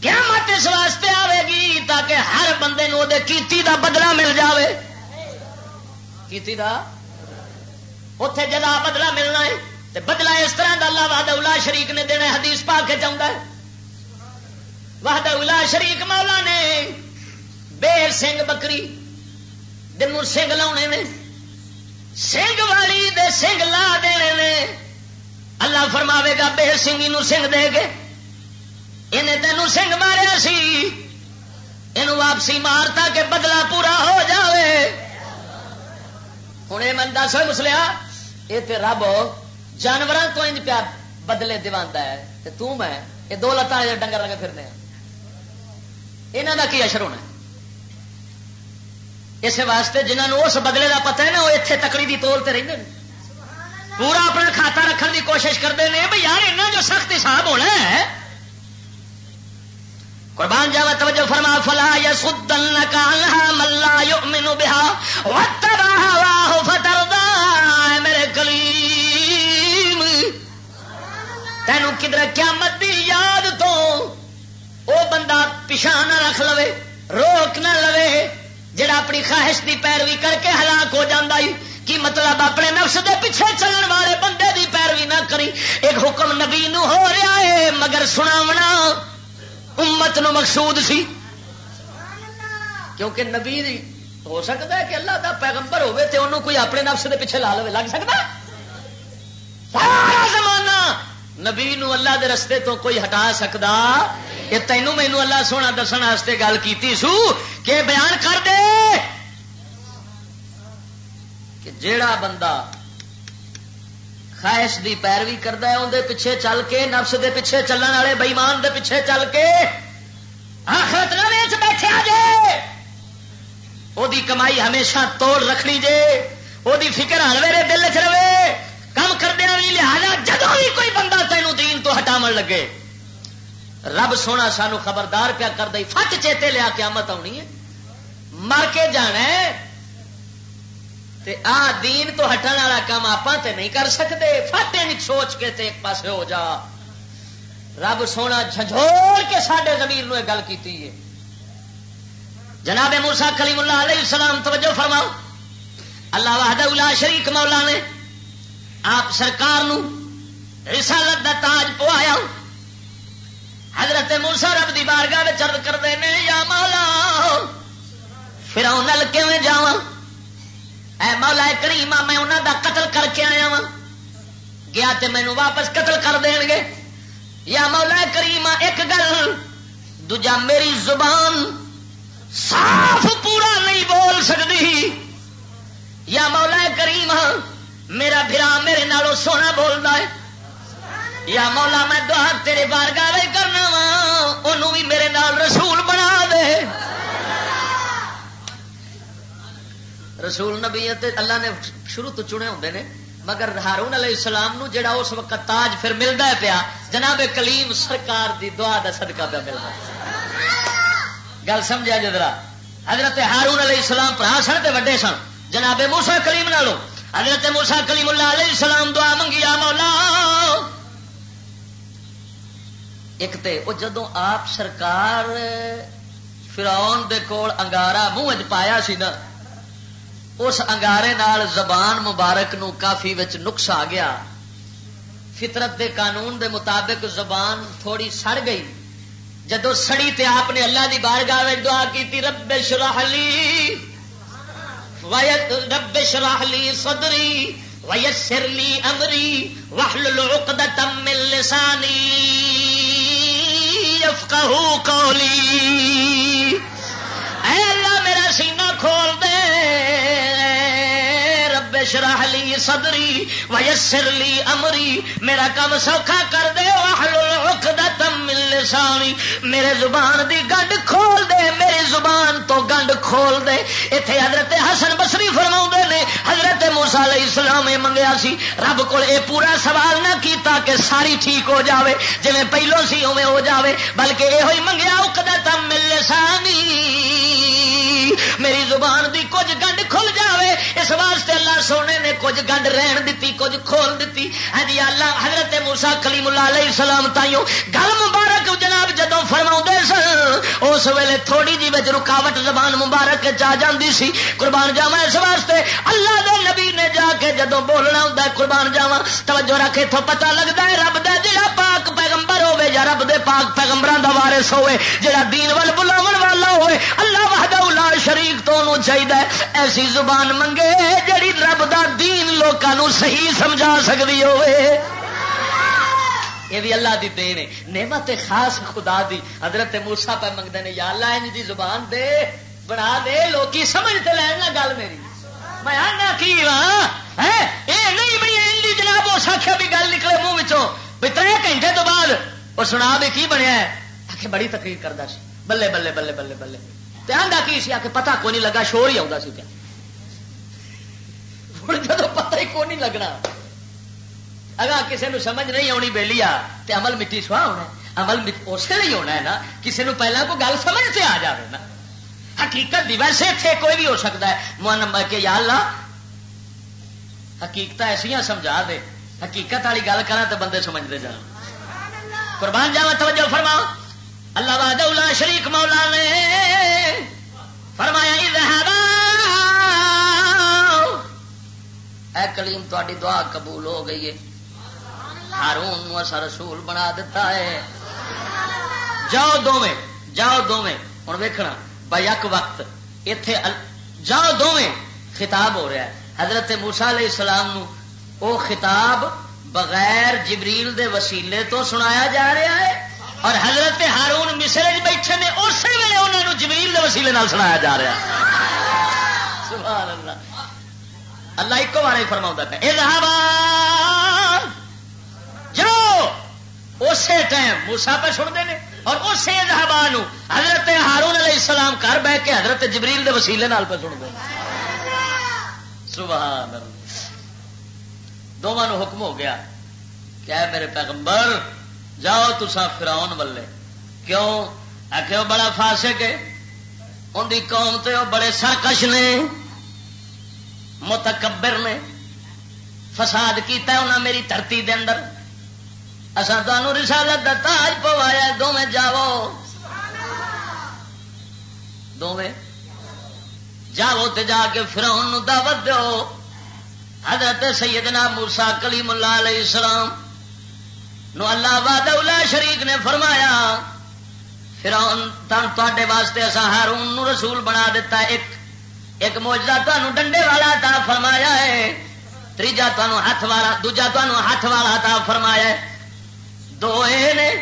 کیا مت اس واسطے آئے گی تاکہ ہر بندے نو دے کیتی دا بدلہ مل جاوے۔ کیتی دا؟ اتے جدا بدلہ ملنا ہے۔ تے بدلہ اس طرح دا اللہ وحدہ اولا شریک نے دینا حدیث پا کے چاہتا ہے۔ وحدہ اولا شریک مولا نے، بیر سنگ بکری دن سنگ لاؤنے نے سنگ والی دے سنگ لا دے اللہ فرماوے گا بے سنگھی نو سنگ دے گے انہیں تینوں سنگ ماریا سی۔ یہ واپسی مارتا کہ بدلا پورا ہو جاوے۔ ہوں یہ من دس مسلیا یہ تو رب جانوروں تو انج پیا بدلے دوا ہے تو میں یہ دو لتان ڈنگر لگے پھرنے یہاں کا کی اشر ہونا اس واسطے جنہوں اس بدلے کا پتا ہے نا، وہ اتنے تکڑی کی تول سے رہتے ہیں پورا اپنا کھاتا رکھنے کی کوشش کرتے ہیں بھائی یار ایسا جو سخت حساب ہونا ہے۔ قربان جاوا توجہ فرما، فلا یا سدن ملا مینو بہا فتر میرے کلیم تینوں کدھر کیا مدی یاد تو وہ بندہ پچھا نہ رکھ لو روک نہ لوے، جڑا اپنی خواہش کی پیروی کر کے ہلاک ہو جاتا کی مطلب اپنے نفس دے پیچھے چلن والے بندے دی پیروی نہ کری۔ ایک حکم نبی نو ہو رہا ہے، مگر سناونا امت نو مقصود سی۔ کیونکہ نبی دی ہو سکتا ہے کہ اللہ دا پیغمبر ہوے تے انہوں کوئی اپنے نفس دے پیچھے لا لے لگ سکتا؟ سارا زمانہ نبی نو اللہ دے رستے تو کوئی ہٹا سکتا یہ تینوں مینو اللہ سونا دسن واسطے گل کی سو کہ بیان کر دے کہ جیڑا بندہ خواہش دی پیروی کرتا ہے اندر پیچھے چل کے، نفس دے پیچھے چلن والے بئیمان دے پیچھے چل کے آخرت بیٹھے جے وہ کمائی ہمیشہ توڑ رکھنی جے وہ فکر ہر ویرے دل چ رہے۔ کم کردیا بھی لہٰذا جدو بھی کوئی بندہ تینوں دین تو ہٹاو لگے، رب سونا سانو خبردار پیا کر دے فٹ چیتے لیا قیامت آنی ہے۔ مر کے جانا ہے۔ تے آ دین تو ہٹن والا کام آپ تے نہیں کر سکتے۔ فٹے نہیں سوچ کے تے ایک پاسے ہو جا۔ رب سونا جھنجھوڑ کے سڈے زمین نو گل کی جناب موسا کلیم اللہ علیہ السلام، توجہ فرماؤ۔ اللہ وحدہ الا شریک مولا نے آپ سرکار نو رسالت دا تاج پوایا۔ حضرت موسا رب دی بارگاہ چرد کرتے ہیں یا مولا پھر نل کیون جا اے مولا کریم، میں انہوں دا قتل کر کے آیا وا گیا تے مینو واپس قتل کر دین گے۔ یا مولا کریم، ایک گل، دوجا میری زبان صاف پورا نہیں بول سکتی یا مولا کریم میرا برا میرے نالوں سونا بولتا ہے۔ یا مولا، میں دعا تیرے بار گاہ کرنا وا انہوں بھی میرے نال رسول بنا دے۔ رسول نبی اللہ نے شروع تو چنے ہوں نے، مگر ہارون علیہ السلام نو جڑا اس وقت تاج پھر ملتا ہے پیا، جناب کلیم سرکار دی دعا دا صدقہ پہ ملتا گل سمجھا جی جدرا حضرت ہارون علیہ السلام پرا سن تے وڈے سن، جناب موسا کلیم نالو حضرت موسا کلیم اللہ علیہ السلام دعا منگیا مولا، ایک تے وہ جدو آپ سرکار فراؤن دے کول انگارا منہ پایا سی نا، اس انگارے نال زبان مبارک نو کافی وچ نقص آ گیا۔ فطرت دے قانون دے مطابق زبان تھوڑی سڑ گئی۔ جدو سڑی تے آپ نے اللہ دی بارگاہ دعا کی رب شراہ لی رب شراہ لی صدری ویسر لی امری وحلل لوک من لسانی یفقهوا قولی اے اللہ میرا سینہ کھول دے شرح لی صدری ویسر لی امری میرا کم سوکھا کر دے من لسانی۔ میرے زبان دی گنڈ کھول دے، میری زبان تو گنڈ کھول دے۔ اتے حضرت حسن بسری فرما نے، حضرت موسا علیہ السلام منگیا سی، رب کو اے پورا سوال نہ کیتا کہ ساری ٹھیک ہو جاوے جی پہلو سی اوے ہو جاوے، بلکہ یہ منگیا اقدت من لسانی۔ میری زبان دی کچھ گنڈ اس واسطے اللہ سونے نے کچھ گنڈ رہن دیتی، کچھ کھول دیتی۔ ہاں جی اللہ، حضرت موسا کلیم اللہ علیہ السلام تائیوں، گل مبارک جناب جدو فرما سن، اس ویلے تھوڑی جی بچ رکاوٹ زبان مبارک چاہ جاندی سی۔ قربان جاوا اس واسطے، اللہ دے نبی نے جا کے جدو بولنا ہوں قربان جاوا توجہ رکھے تو پتہ لگتا ہے رب دا جڑا پاک پیغمبر ہوے یا رب دے پاک پیغمبران دا وارث ہوے جڑا دین ول بلاون والا ہوے اللہ وحدہ لا شریک تو چاہیے ایسی زبان منگے جڑی رب دا دین لوگوں صحیح سمجھا سکتی ہوے یہ بھی اللہ دی دین ہے. نعمت خاص خدا دی. حضرت موسا پہ منگتے ہیں یا اللہ ان دی زبان دے، بنا دے، لوکی سمجھتے لین نا گل میری. میں آنا کی اے نہیں بھائی ان جناب اس آخیا بھی گل نکلے منہ بھی تر گھنٹے تو بعد اور سنا بھی کی بنیا ہے؟ آخ بڑی تقریر کرتا سی. بلے بلے بلے بلے بلے. آدھا کی سی؟ آ کے پتا کو نہیں لگا، شور ہی آتا سی پیا. ہوں جب پتا ہی کو نہیں لگنا۔ اگر کسی نے سمجھ نہیں آنی بہلی آ تو عمل مٹی سوا ہونا عمل اسی لیے ہونا ہے نا کسی نے پہلے کوئی گل سمجھ سے آ جائے نا۔ حقیقت دی ویسے اتنے کوئی بھی ہو سکتا ہے۔ من کہ یا اللہ حقیقت ایسا سمجھا دے۔ حقیقت والی گل کرا تو بندے سمجھتے جان قربان جاوا توجہ فرماؤ۔ اللہ باد شریک مولا نے فرمایا اے کلیم تاری دعا قبول ہو گئی ہے۔ ہارون اصا رسول بنا دیتا ہے۔ جاؤ دونیں جاؤ دونیں ہوں ویکنا بیک وقت اتے جاؤ دونیں خطاب ہو رہا ہے۔ حضرت موسا علیہ السلام نو او خطاب بغیر جبریل دے وسیلے تو سنایا جا رہا ہے۔ اور حضرت ہارون مصر بیٹھے نے، اسی ویلے انہوں نے جبریل دے وسیلے نال سنایا جا رہا ہے۔ سبحان اللہ۔ اللہ ایک بار فرما پہ جو اسی ٹائم موسا پہ سنتے ہیں اور اسی زہبان حضرت ہارون علیہ السلام گھر بہ کے حضرت جبریل دے وسیلے نال پہ سنتے سبحان اللہ۔ دونوں حکم ہو گیا کیا میرے پیغمبر، جاؤ تسا فراؤن ولے کیوں؟ آخو بڑا فاسق ہے۔ ان کی قوم تے وہ بڑے سرکش نے۔ متکبر نے فساد کیتا ہے انہیں میری دھرتی دے اندر۔ اصا تمہوں رسالت کا تاج پوایا دونیں جاؤ۔ دونیں جاؤ تے جا کے فراؤن دعوت دو حضرت سیدنا موسا کلیم اللہ علیہ السلام نو اللہ واد شریک نے فرمایا فرون تے واسطے اصا ہارون نو رسول بنا دیتا ایک ایک موجدہ تمہوں ڈنڈے والا تا فرمایا ہے تیجا تمہوں ہاتھ والا، دوجا تمہوں ہاتھ والا تا فرمایا ہے۔ دو اے نے،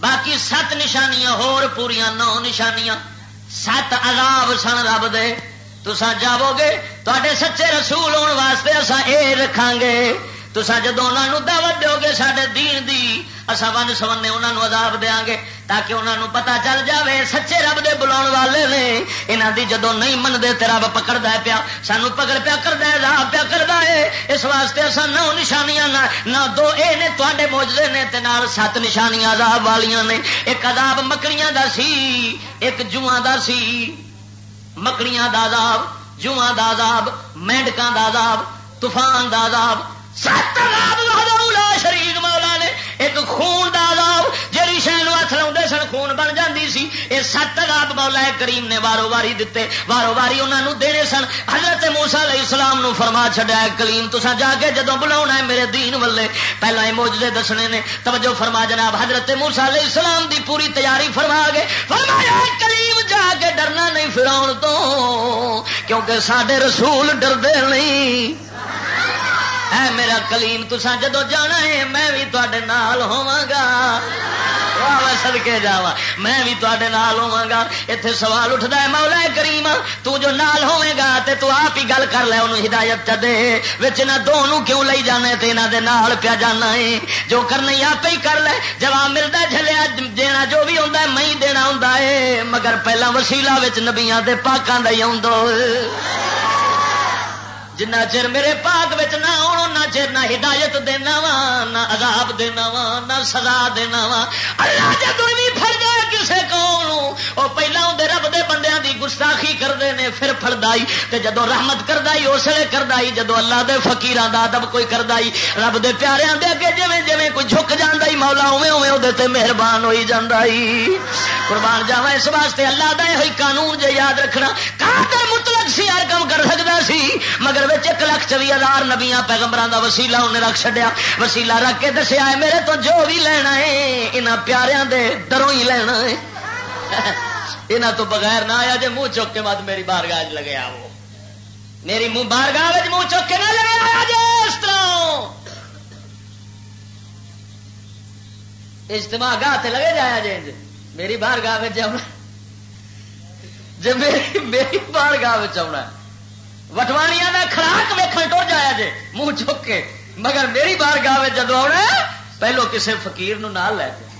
باقی سات نشانیاں، ہور پوریا نو نشانیاں۔ سات عذاب سن رب دے۔ تسا جاو گے تے سچے رسول ہونے واسطے اصا اے رکھا گے۔ تسا جدو انہوں دعوت دو گے سارے دین دی اصا ون سمنے انہوں عذاب دیا گے تاکہ انہوں پتا چل جاوے سچے رب دے بلا والے نے۔ یہاں دی جدو نہیں منگے تو رب پکڑا پیا سانو پکڑ پیا کرتا ہے راہ پیا کرتا ہے۔ اس واسطے اصا نو نشانیاں نہ دو، اے نے تے موجے نے سات نشانیاں عذاب والیاں نے۔ ایک عذاب مکڑیاں دا سی، ایک جواں دا سی۔ مکڑیاں دا عذاب جواں دا عذاب مینڈکاں دا عذاب، طوفان دا عذاب سات عذاب شریف مولا نے ایک خون دا عذاب جی شہر ہاتھ لا سن، خون بن جاتی سی۔ یہ سات عذاب مولا کریم نے وارو واری دیتے وارو واری انہوں دینے سن۔ حضرت موسا علیہ السلام نو فرما چڈیا کلیم تو جا کے جدو بلا ہے میرے دین ولے پہلا ہی موجے دسنے نے۔ توجہ فرما جناب، حضرت موسا علیہ السلام دی پوری تیاری فرما گے فرمایا کلیم، جا کے ڈرنا نہیں فراؤن تو، کیونکہ سڈے رسول ڈردے نہیں۔ اے میرا کلیم تسا جدو جانا ہے، میں بھی تے نال ہوا سدکے جا میں بھی تے نال ہوا گا۔ اتنے سوال اٹھتا ہے، مولا کریم تو جو نال ہوے گا تے تو آپ ہی گل کر لے، انہوں ہدایت دے۔ بچ نہ دونوں کیوں لئی جانے تے انہوں دے نال پیا جانا ہے؟ جو کرنا آپ ہی کر لے۔ جواب ملتا جلیا دینا جو بھی ہوتا ہے، میں دینا ہوں مگر پہلا وسیلہ نبیاں دے پاکوں کا ہی آ جنا چر میرے پاک بچ نہ نہ چر نہ ہدایت دینا وا، نہ عذاب دینا وا، نہ سزا دینا وا۔ اللہ جدو بھی فر جائے کسی کو پہلے اندر گستاخی کرتے ہیں پھر فردائی تے جدو رحمت کردائی اس لیے کردائی جدو اللہ دے فقیران دا ادب کوئی کردائی، رب دے پیاریاں دے اگے جویں جویں کوئی جھک جانا مولا اوے اوے وہ مہربان ہوئی جانا قربان جاوا اس واسطے اللہ دا یہ قانون جے یاد رکھنا کہاں مطلق سی ہر کام کر سکتا سی، مگر ایک لاکھ چوی ہزار نبیا پیغمبر کا وسیلا انہیں رکھ چڈیا وسیلا رکھ کے دسیا ہے، میرے تو جو بھی لینا ہے یہاں پیاروں دے دروں ہی لینا ہے۔ یہاں تو بغیر نہ آیا جی منہ چوک کے مت میری بار گاہ لگے وہ میری منہ بارگاہ منہ چوک کے نہ لگا جی اس طرح۔ اجتماع گاہ تے لگے جایا جی میری بار گاہ جاؤ جی میری میری بار گاہ آنا وٹوانیا کا خراک ویکن ٹر جایا جے منہ چک کے۔ مگر میری بار گاہ جدو آنا پہلو کسی فکیر نال لے جائے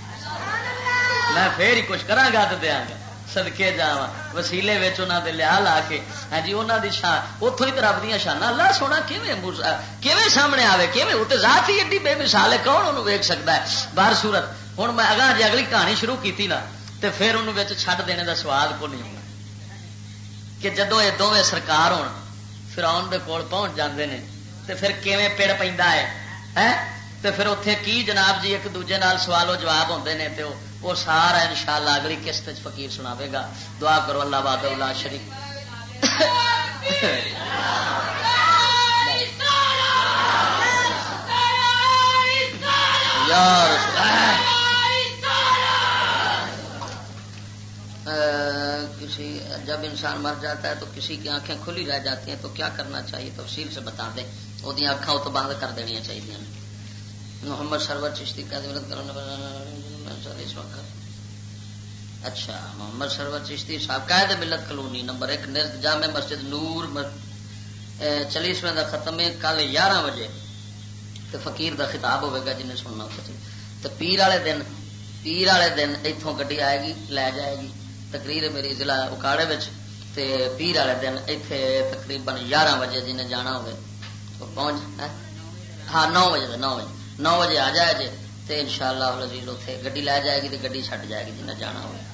میں پھر ہی کچھ کرا گا تو دیا گا۔ سدکے جا وسیلے انہوں نے لیا لا کے ہاں جی انہوں کی شان اتوں ہی تو رب دیا شانا اللہ سونا کیون سامنے آئے کیون وہ تو ذات ہی ایڈی بے مثال ہے کون انہوں ویک سکتا ہے باہر سورت ہوں میں اگاں جی اگلی کہانی شروع کی نا تو پھر انہوں چھڈ دینے کا سواد کو نہیں ہونا کہ جدو یہ دونیں سرکار ہو فراؤن دے کول پہنچ جاندے نے تے پھر کیویں پیڑ پیندا ہے تے پھر اوتھے کی جناب جی ایک دوجے نال سوال جواب ہوندے نے تے وہ سارا انشاءاللہ اگلی قسط فقیر سناوے گا۔ دعا کرو اللہ باد اللہ۔ شریف کسی، جب انسان مر جاتا ہے تو کسی کی آنکھیں کھلی رہ جاتی ہیں تو کیا کرنا چاہیے؟ تفصیل سے بتا دیں۔ وہ اکھان تو بند کر دینیا چاہیے۔ محمد سرور چشتی کا اچھا محمد سرور چشتی صاحب، قائد ملت کلونی نمبر ایک نرد جامع مسجد نور چالیسویں کا ختم ہے کل یارہ بجے۔ تو فقیر دا خطاب ہوئے گا جنہیں سننا تو پیر والے دن، پیر والے دن اتوں گی آئے گی، لے جائے گی۔ تقریر میری ضلع اکاڑے تے پیر والے دن اتنے تقریباً یارہ بجے جنہیں جانا ہوئے۔ تو پہنچ ہاں نو بجے نو بجے نو بجے آ جائے جی تو ان شاء اللہ اتنے لے جائے گی تے گڈی چڈ جائے گی جنہیں جانا ہوئے۔